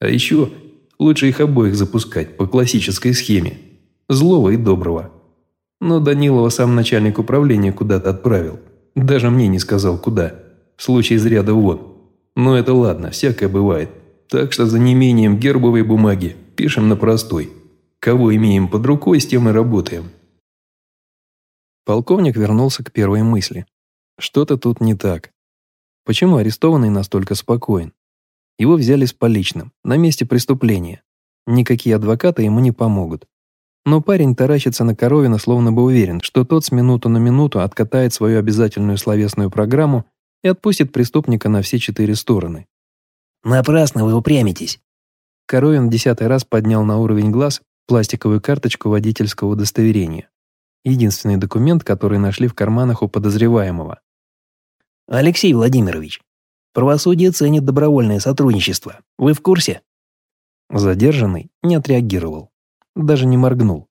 А еще лучше их обоих запускать по классической схеме. Злого и доброго. Но Данилова сам начальник управления куда-то отправил. Даже мне не сказал, куда. В случае из ряда вон. Но это ладно, всякое бывает. Так что за неимением гербовой бумаги пишем на простой. Кого имеем под рукой, с тем и работаем. Полковник вернулся к первой мысли. Что-то тут не так. Почему арестованный настолько спокоен? Его взяли с поличным, на месте преступления. Никакие адвокаты ему не помогут. Но парень таращится на Коровина, словно бы уверен, что тот с минуту на минуту откатает свою обязательную словесную программу и отпустит преступника на все четыре стороны. «Напрасно вы упрямитесь!» Коровин десятый раз поднял на уровень глаз пластиковую карточку водительского удостоверения единственный документ, который нашли в карманах у подозреваемого. «Алексей Владимирович, правосудие ценит добровольное сотрудничество. Вы в курсе?» Задержанный не отреагировал. Даже не моргнул.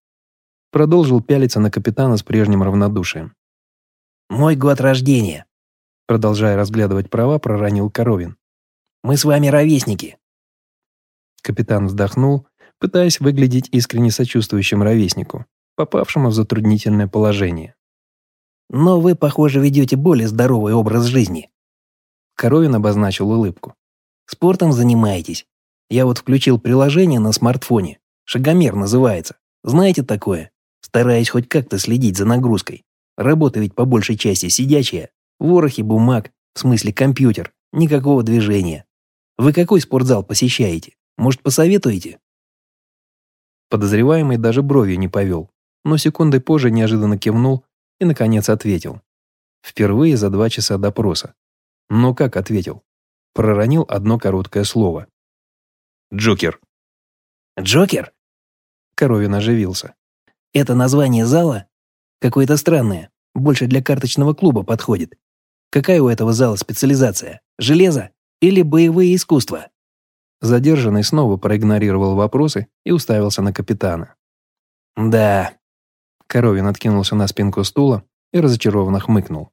Продолжил пялиться на капитана с прежним равнодушием. «Мой год рождения», продолжая разглядывать права, проронил Коровин. «Мы с вами ровесники». Капитан вздохнул, пытаясь выглядеть искренне сочувствующим ровеснику, попавшему в затруднительное положение. «Но вы, похоже, ведете более здоровый образ жизни». Коровин обозначил улыбку. «Спортом занимаетесь? Я вот включил приложение на смартфоне. Шагомер называется. Знаете такое? Стараюсь хоть как-то следить за нагрузкой. Работа ведь по большей части сидячая. Ворохи бумаг, в смысле компьютер, никакого движения. Вы какой спортзал посещаете? Может, посоветуете?» Подозреваемый даже бровью не повел, но секунды позже неожиданно кивнул и, наконец, ответил. Впервые за два часа допроса. Но как ответил? Проронил одно короткое слово. «Джокер». «Джокер?» Коровин оживился. «Это название зала? Какое-то странное. Больше для карточного клуба подходит. Какая у этого зала специализация? Железо или боевые искусства?» Задержанный снова проигнорировал вопросы и уставился на капитана. «Да, Коровин откинулся на спинку стула и разочарованно хмыкнул.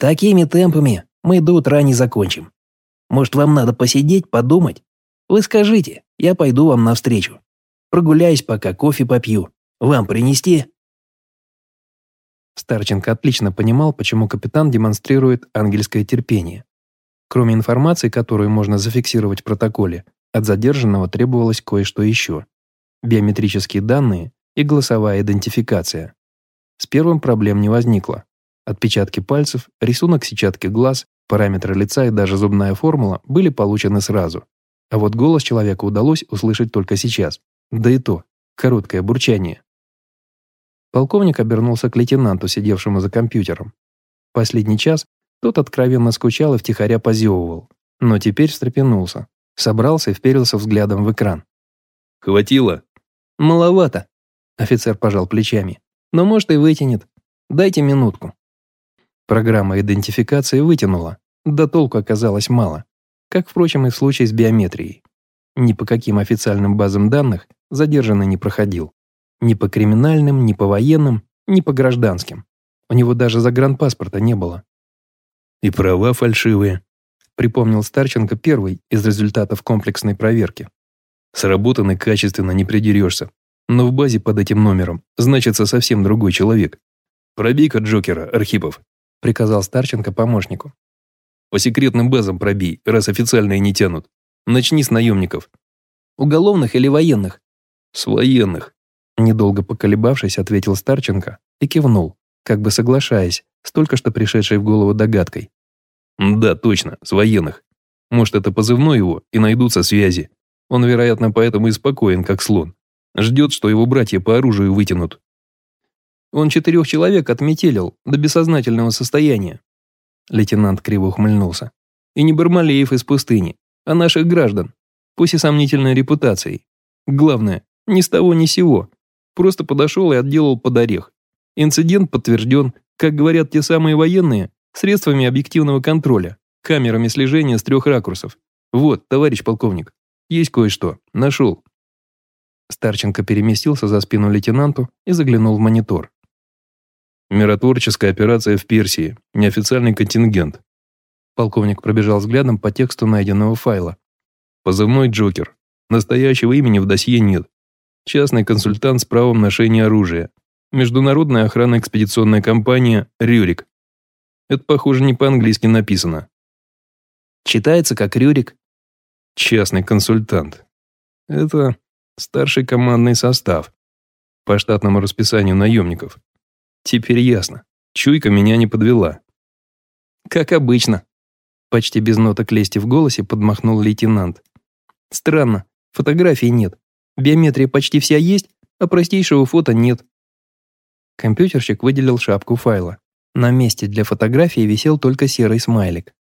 «Такими темпами мы до утра не закончим. Может, вам надо посидеть, подумать? Вы скажите, я пойду вам навстречу. Прогуляюсь, пока кофе попью. Вам принести?» Старченко отлично понимал, почему капитан демонстрирует ангельское терпение. Кроме информации, которую можно зафиксировать в протоколе, от задержанного требовалось кое-что еще. Биометрические данные и голосовая идентификация. С первым проблем не возникло. Отпечатки пальцев, рисунок сетчатки глаз, параметры лица и даже зубная формула были получены сразу. А вот голос человека удалось услышать только сейчас. Да и то, короткое бурчание. Полковник обернулся к лейтенанту, сидевшему за компьютером. Последний час тот откровенно скучал и втихаря позевывал, но теперь встрепенулся, собрался и вперился взглядом в экран. «Хватило?» «Маловато», – офицер пожал плечами. «Но может и вытянет. Дайте минутку». Программа идентификации вытянула, да толку оказалось мало, как, впрочем, и в случае с биометрией. Ни по каким официальным базам данных задержанный не проходил. Ни по криминальным, ни по военным, ни по гражданским. У него даже загранпаспорта не было. «И права фальшивые», — припомнил Старченко первый из результатов комплексной проверки. «Сработаны качественно, не придерешься. Но в базе под этим номером значится совсем другой человек. Пробей-ка Джокера, Архипов», — приказал Старченко помощнику. «По секретным базам пробей, раз официальные не тянут. Начни с наемников». «Уголовных или военных?» «С военных», — недолго поколебавшись, ответил Старченко и кивнул, как бы соглашаясь с только что пришедшей в голову догадкой. «Да, точно, с военных. Может, это позывной его, и найдутся связи. Он, вероятно, поэтому и спокоен, как слон. Ждет, что его братья по оружию вытянут. Он четырех человек отметелил до бессознательного состояния. Лейтенант криво ухмыльнулся. И не Бармалеев из пустыни, а наших граждан, пусть и сомнительной репутацией. Главное, ни с того ни сего. Просто подошел и отделал под орех. Инцидент подтвержден, как говорят те самые военные, средствами объективного контроля, камерами слежения с трех ракурсов. Вот, товарищ полковник, есть кое-что, нашел. Старченко переместился за спину лейтенанту и заглянул в монитор. Миротворческая операция в Персии. Неофициальный контингент. Полковник пробежал взглядом по тексту найденного файла. Позывной Джокер. Настоящего имени в досье нет. Частный консультант с правом ношения оружия. Международная охранно-экспедиционная компания «Рюрик». Это, похоже, не по-английски написано. Читается как «Рюрик». Частный консультант. Это старший командный состав. По штатному расписанию наемников. Теперь ясно. Чуйка меня не подвела. Как обычно. Почти без ноток лести в голосе подмахнул лейтенант. Странно, фотографий нет. Биометрия почти вся есть, а простейшего фото нет. Компьютерщик выделил шапку файла. На месте для фотографии висел только серый смайлик.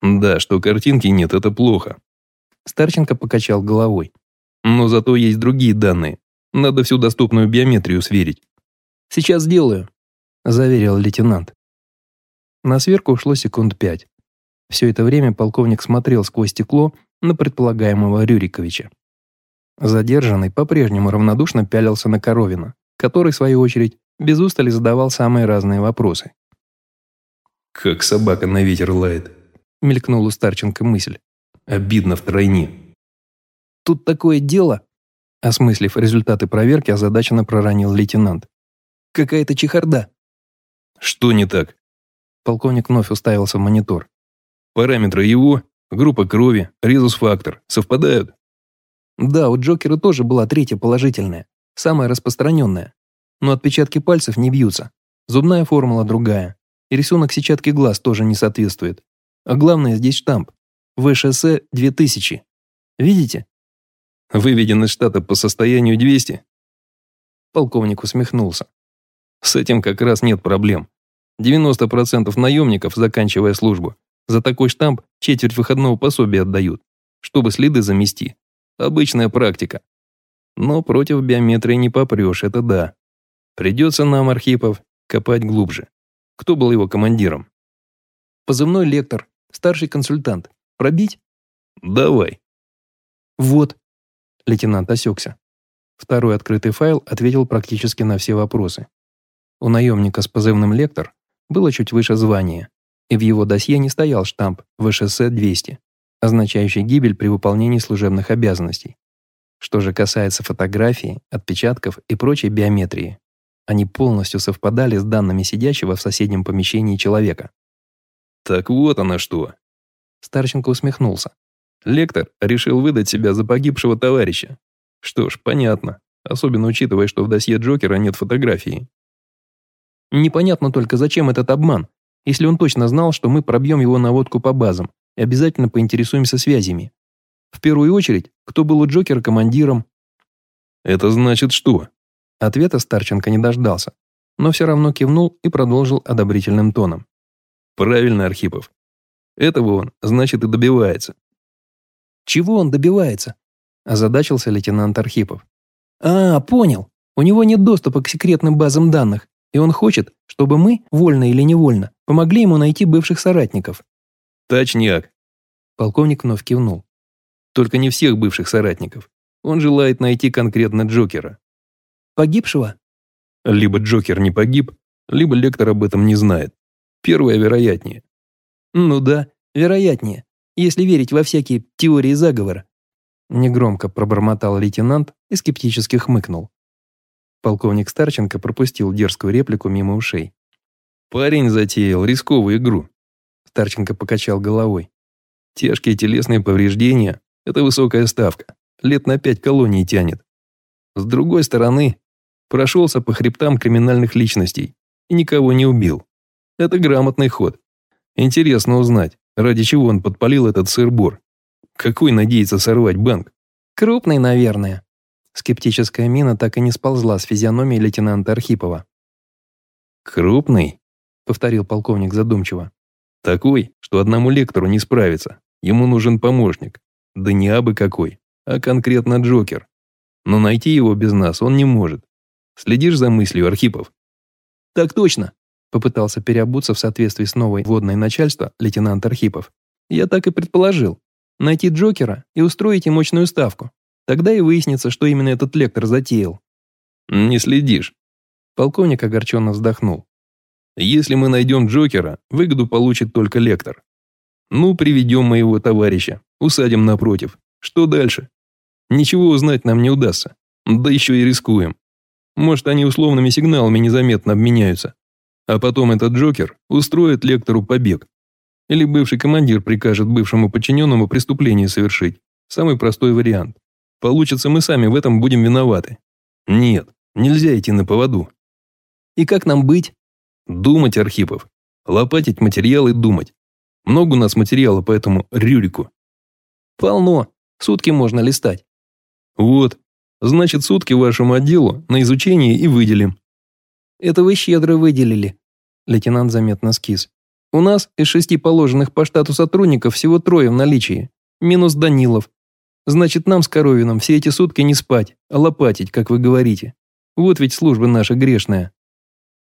«Да, что картинки нет, это плохо». Старченко покачал головой. «Но зато есть другие данные. Надо всю доступную биометрию сверить». Сейчас сделаю», – заверил лейтенант. На сверку ушло секунд пять. Все это время полковник смотрел сквозь стекло на предполагаемого Рюриковича. Задержанный по-прежнему равнодушно пялился на Коровина, который, в свою очередь, без устали задавал самые разные вопросы. «Как собака на ветер лает», – мелькнул у Старченко мысль. «Обидно втройне». «Тут такое дело», – осмыслив результаты проверки, озадаченно проронил лейтенант. Какая-то чехарда». «Что не так?» Полковник вновь уставился в монитор. «Параметры его, группа крови, резус-фактор совпадают?» «Да, у Джокера тоже была третья положительная, самая распространенная. Но отпечатки пальцев не бьются. Зубная формула другая. И рисунок сетчатки глаз тоже не соответствует. А главное, здесь штамп. ВШС 2000. Видите? Выведен из штата по состоянию 200. Полковник усмехнулся. С этим как раз нет проблем. 90% наемников, заканчивая службу, за такой штамп четверть выходного пособия отдают, чтобы следы замести. Обычная практика. Но против биометрии не попрешь, это да. Придется нам, Архипов, копать глубже. Кто был его командиром? Позывной лектор, старший консультант. Пробить? Давай. Вот. Лейтенант осекся. Второй открытый файл ответил практически на все вопросы. У наемника с позывным «Лектор» было чуть выше звания, и в его досье не стоял штамп ВШС-200, означающий гибель при выполнении служебных обязанностей. Что же касается фотографии, отпечатков и прочей биометрии, они полностью совпадали с данными сидящего в соседнем помещении человека. «Так вот оно что!» Старченко усмехнулся. Лектор решил выдать себя за погибшего товарища. Что ж, понятно. особенно учитывая, что в досье Джокера нет фотографии. Непонятно только, зачем этот обман, если он точно знал, что мы пробьем его наводку по базам и обязательно поинтересуемся связями. В первую очередь, кто был у Джокера командиром? Это значит что? Ответа Старченко не дождался, но все равно кивнул и продолжил одобрительным тоном. Правильно, Архипов. Этого он, значит, и добивается. Чего он добивается? Озадачился лейтенант Архипов. А, понял. У него нет доступа к секретным базам данных, и он хочет, чтобы мы, вольно или невольно, помогли ему найти бывших соратников. Точняк. Полковник вновь кивнул. Только не всех бывших соратников. Он желает найти конкретно Джокера. Погибшего? Либо Джокер не погиб, либо лектор об этом не знает. Первое вероятнее. Ну да, вероятнее, если верить во всякие теории заговора. Негромко пробормотал лейтенант и скептически хмыкнул. Полковник Старченко пропустил дерзкую реплику мимо ушей. «Парень затеял рисковую игру», – Старченко покачал головой. «Тяжкие телесные повреждения – это высокая ставка, лет на пять колоний тянет. С другой стороны, прошелся по хребтам криминальных личностей и никого не убил. Это грамотный ход. Интересно узнать, ради чего он подпалил этот сыр-бор. Какой надеется сорвать банк? Крупный, наверное. Скептическая мина так и не сползла с физиономии лейтенанта Архипова. «Крупный?» — повторил полковник задумчиво. «Такой, что одному лектору не справится. Ему нужен помощник. Да не абы какой, а конкретно Джокер. Но найти его без нас он не может. Следишь за мыслью, Архипов?» «Так точно», — попытался переобуться в соответствии с новой водной начальства лейтенант Архипов. «Я так и предположил найти Джокера и устроить им мощную ставку. Тогда и выяснится, что именно этот лектор затеял. Не следишь. Полковник огорченно вздохнул. Если мы найдем Джокера, выгоду получит только лектор. Ну, приведем моего товарища, усадим напротив. Что дальше? Ничего узнать нам не удастся. Да еще и рискуем. Может, они условными сигналами незаметно обменяются. А потом этот Джокер устроит лектору побег. Или бывший командир прикажет бывшему подчиненному преступление совершить. Самый простой вариант. Получится, мы сами в этом будем виноваты. Нет, нельзя идти на поводу. И как нам быть? Думать, Архипов. Лопатить материал и думать. Много у нас материала по этому Рюрику. Полно. Сутки можно листать. Вот. Значит, сутки вашему отделу на изучение и выделим. Это вы щедро выделили. Лейтенант заметно скис. У нас из шести положенных по штату сотрудников всего трое в наличии. Минус Данилов. Значит, нам с Коровином все эти сутки не спать, а лопатить, как вы говорите. Вот ведь служба наша грешная.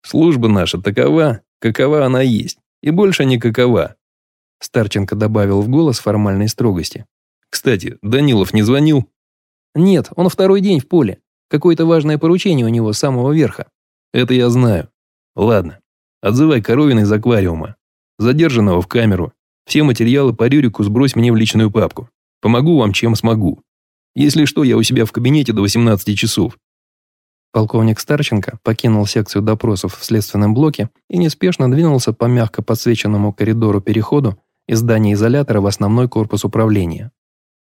Служба наша такова, какова она есть, и больше не какова. Старченко добавил в голос формальной строгости. Кстати, Данилов не звонил? Нет, он второй день в поле. Какое-то важное поручение у него с самого верха. Это я знаю. Ладно, отзывай Коровина из аквариума. Задержанного в камеру. Все материалы по Рюрику сбрось мне в личную папку. Помогу вам, чем смогу. Если что, я у себя в кабинете до 18 часов». Полковник Старченко покинул секцию допросов в следственном блоке и неспешно двинулся по мягко подсвеченному коридору-переходу из здания изолятора в основной корпус управления.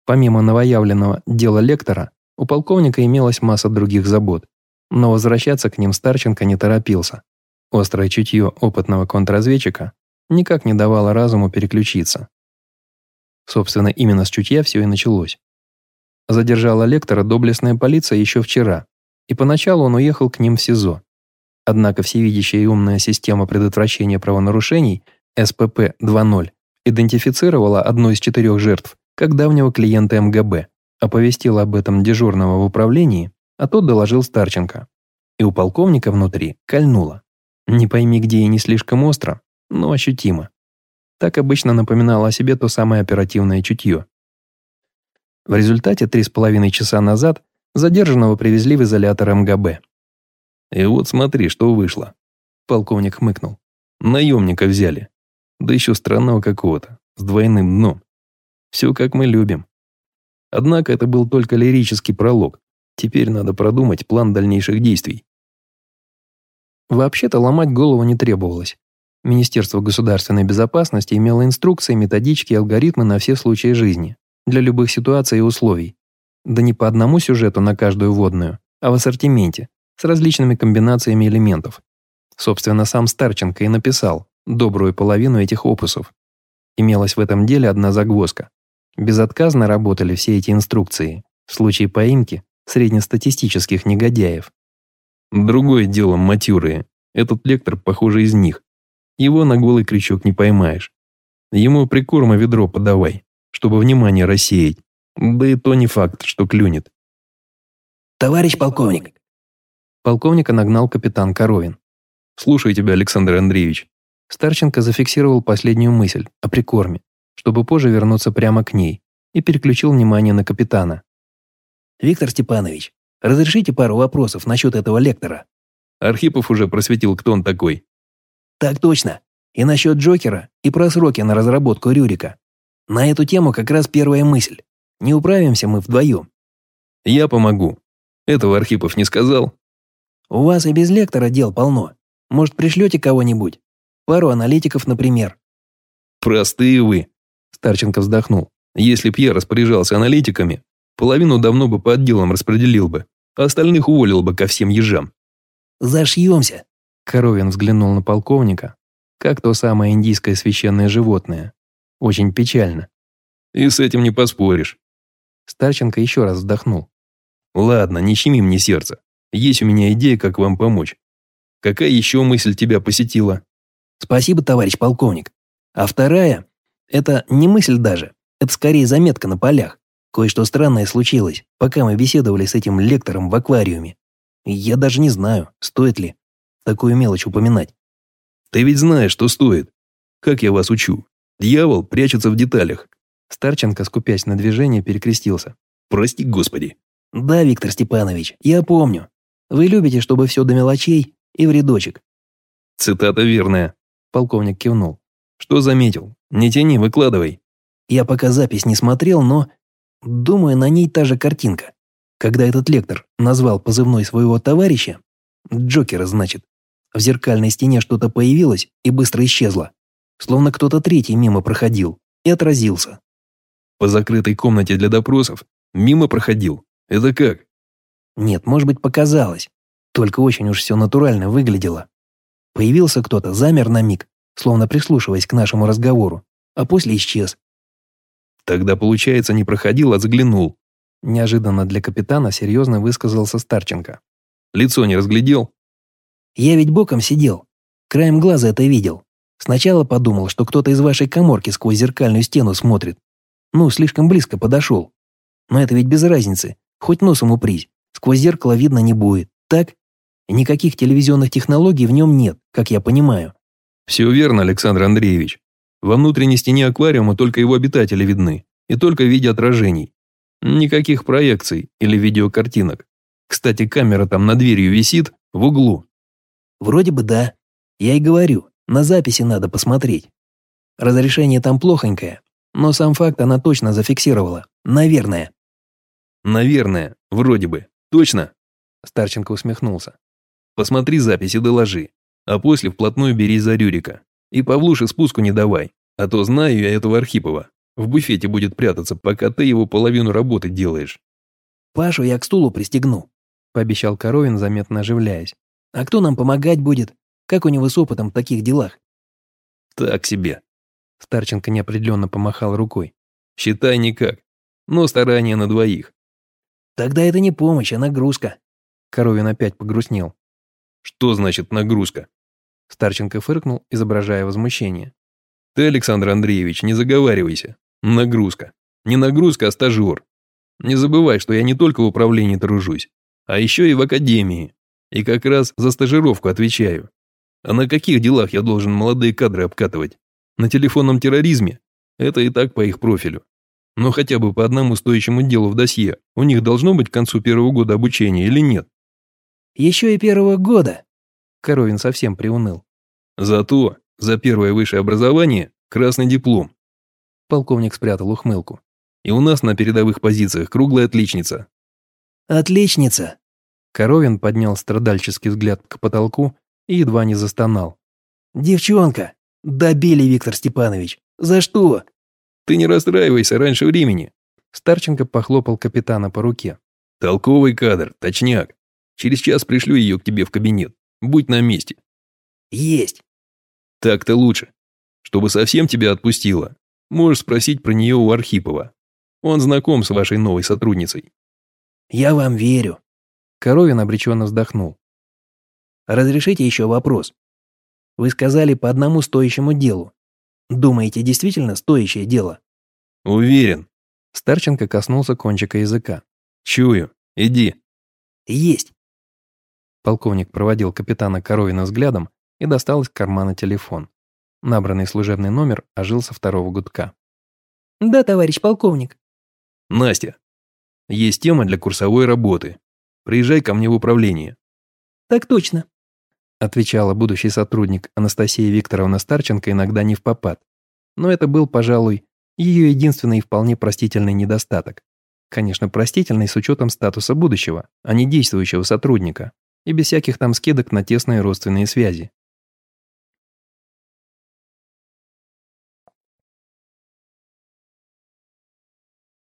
Помимо новоявленного дела лектора, у полковника имелась масса других забот, но возвращаться к ним Старченко не торопился. Острое чутье опытного контрразведчика никак не давало разуму переключиться. Собственно, именно с чутья все и началось. Задержала лектора доблестная полиция еще вчера, и поначалу он уехал к ним в СИЗО. Однако всевидящая и умная система предотвращения правонарушений СПП 2.0 идентифицировала одну из четырех жертв как давнего клиента МГБ, оповестила об этом дежурного в управлении, а тот доложил Старченко. И у полковника внутри кольнуло. Не пойми где и не слишком остро, но ощутимо. Так обычно напоминало о себе то самое оперативное чутье. В результате три с половиной часа назад задержанного привезли в изолятор МГБ. «И вот смотри, что вышло», — полковник хмыкнул. «Наемника взяли. Да еще странного какого-то, с двойным дном. Все как мы любим. Однако это был только лирический пролог. Теперь надо продумать план дальнейших действий». Вообще-то ломать голову не требовалось. Министерство государственной безопасности имело инструкции, методички и алгоритмы на все случаи жизни, для любых ситуаций и условий. Да не по одному сюжету на каждую водную, а в ассортименте, с различными комбинациями элементов. Собственно, сам Старченко и написал добрую половину этих опусов. Имелась в этом деле одна загвоздка. Безотказно работали все эти инструкции в случае поимки среднестатистических негодяев. Другое дело матюрые. Этот лектор, похоже, из них. Его на голый крючок не поймаешь. Ему прикорма ведро подавай, чтобы внимание рассеять. Да и то не факт, что клюнет. «Товарищ полковник!» Полковника нагнал капитан Коровин. «Слушаю тебя, Александр Андреевич». Старченко зафиксировал последнюю мысль о прикорме, чтобы позже вернуться прямо к ней, и переключил внимание на капитана. «Виктор Степанович, разрешите пару вопросов насчет этого лектора?» Архипов уже просветил, кто он такой. «Так точно. И насчет Джокера, и про сроки на разработку Рюрика. На эту тему как раз первая мысль. Не управимся мы вдвоем». «Я помогу. Этого Архипов не сказал?» «У вас и без лектора дел полно. Может, пришлете кого-нибудь? Пару аналитиков, например». «Простые вы», – Старченко вздохнул. «Если б я распоряжался аналитиками, Половину давно бы по отделам распределил бы, а остальных уволил бы ко всем ежам. «Зашьемся!» Коровин взглянул на полковника, как то самое индийское священное животное. Очень печально. «И с этим не поспоришь». Старченко еще раз вздохнул. «Ладно, не щеми мне сердце. Есть у меня идея, как вам помочь. Какая еще мысль тебя посетила?» «Спасибо, товарищ полковник. А вторая – это не мысль даже, это скорее заметка на полях. Кое-что странное случилось, пока мы беседовали с этим лектором в аквариуме. Я даже не знаю, стоит ли такую мелочь упоминать. Ты ведь знаешь, что стоит. Как я вас учу? Дьявол прячется в деталях. Старченко, скупясь на движение, перекрестился. Прости, Господи. Да, Виктор Степанович, я помню. Вы любите, чтобы все до мелочей и в рядочек. Цитата верная. Полковник кивнул. Что заметил? Не тяни, выкладывай. Я пока запись не смотрел, но Думаю, на ней та же картинка. Когда этот лектор назвал позывной своего товарища, Джокера, значит, в зеркальной стене что-то появилось и быстро исчезло. Словно кто-то третий мимо проходил и отразился. По закрытой комнате для допросов мимо проходил. Это как? Нет, может быть, показалось. Только очень уж все натурально выглядело. Появился кто-то, замер на миг, словно прислушиваясь к нашему разговору, а после исчез, Тогда, получается, не проходил, а заглянул. Неожиданно для капитана серьезно высказался Старченко. Лицо не разглядел? Я ведь боком сидел. Краем глаза это видел. Сначала подумал, что кто-то из вашей коморки сквозь зеркальную стену смотрит. Ну, слишком близко подошел. Но это ведь без разницы. Хоть носом упрись. Сквозь зеркало видно не будет. Так? Никаких телевизионных технологий в нем нет, как я понимаю. Все верно, Александр Андреевич. Во внутренней стене аквариума только его обитатели видны, и только в виде отражений. Никаких проекций или видеокартинок. Кстати, камера там над дверью висит, в углу. Вроде бы да. Я и говорю, на записи надо посмотреть. Разрешение там плохонькое, но сам факт она точно зафиксировала. Наверное. Наверное, вроде бы. Точно? Старченко усмехнулся. Посмотри запись и доложи. А после вплотную бери за Рюрика. И Павлуше спуску не давай, а то знаю я этого Архипова. В буфете будет прятаться, пока ты его половину работы делаешь». «Пашу я к стулу пристегну», – пообещал Коровин, заметно оживляясь. «А кто нам помогать будет? Как у него с опытом в таких делах?» «Так себе». Старченко неопределенно помахал рукой. «Считай никак. Но старания на двоих». «Тогда это не помощь, а нагрузка». Коровин опять погрустнел. «Что значит нагрузка?» Старченко фыркнул, изображая возмущение. «Ты, Александр Андреевич, не заговаривайся. Нагрузка. Не нагрузка, а стажер. Не забывай, что я не только в управлении тружусь, а еще и в академии. И как раз за стажировку отвечаю. А на каких делах я должен молодые кадры обкатывать? На телефонном терроризме? Это и так по их профилю. Но хотя бы по одному стоящему делу в досье у них должно быть к концу первого года обучения или нет? Еще и первого года, Коровин совсем приуныл. Зато за первое высшее образование красный диплом. Полковник спрятал ухмылку. И у нас на передовых позициях круглая отличница. Отличница. Коровин поднял страдальческий взгляд к потолку и едва не застонал. Девчонка, добили, Виктор Степанович. За что? Ты не расстраивайся раньше времени. Старченко похлопал капитана по руке. Толковый кадр, точняк. Через час пришлю ее к тебе в кабинет. Будь на месте». «Есть!» «Так-то лучше. Чтобы совсем тебя отпустила, можешь спросить про нее у Архипова. Он знаком с вашей новой сотрудницей». «Я вам верю». Коровин обреченно вздохнул. «Разрешите еще вопрос? Вы сказали по одному стоящему делу. Думаете, действительно стоящее дело?» «Уверен». Старченко коснулся кончика языка. «Чую. Иди». «Есть». Полковник проводил капитана Коровина взглядом и достал из кармана телефон. Набранный служебный номер ожил со второго гудка. «Да, товарищ полковник». «Настя, есть тема для курсовой работы. Приезжай ко мне в управление». «Так точно», отвечала будущий сотрудник Анастасия Викторовна Старченко иногда не в попад. Но это был, пожалуй, ее единственный и вполне простительный недостаток. Конечно, простительный с учетом статуса будущего, а не действующего сотрудника, и без всяких там скидок на тесные родственные связи.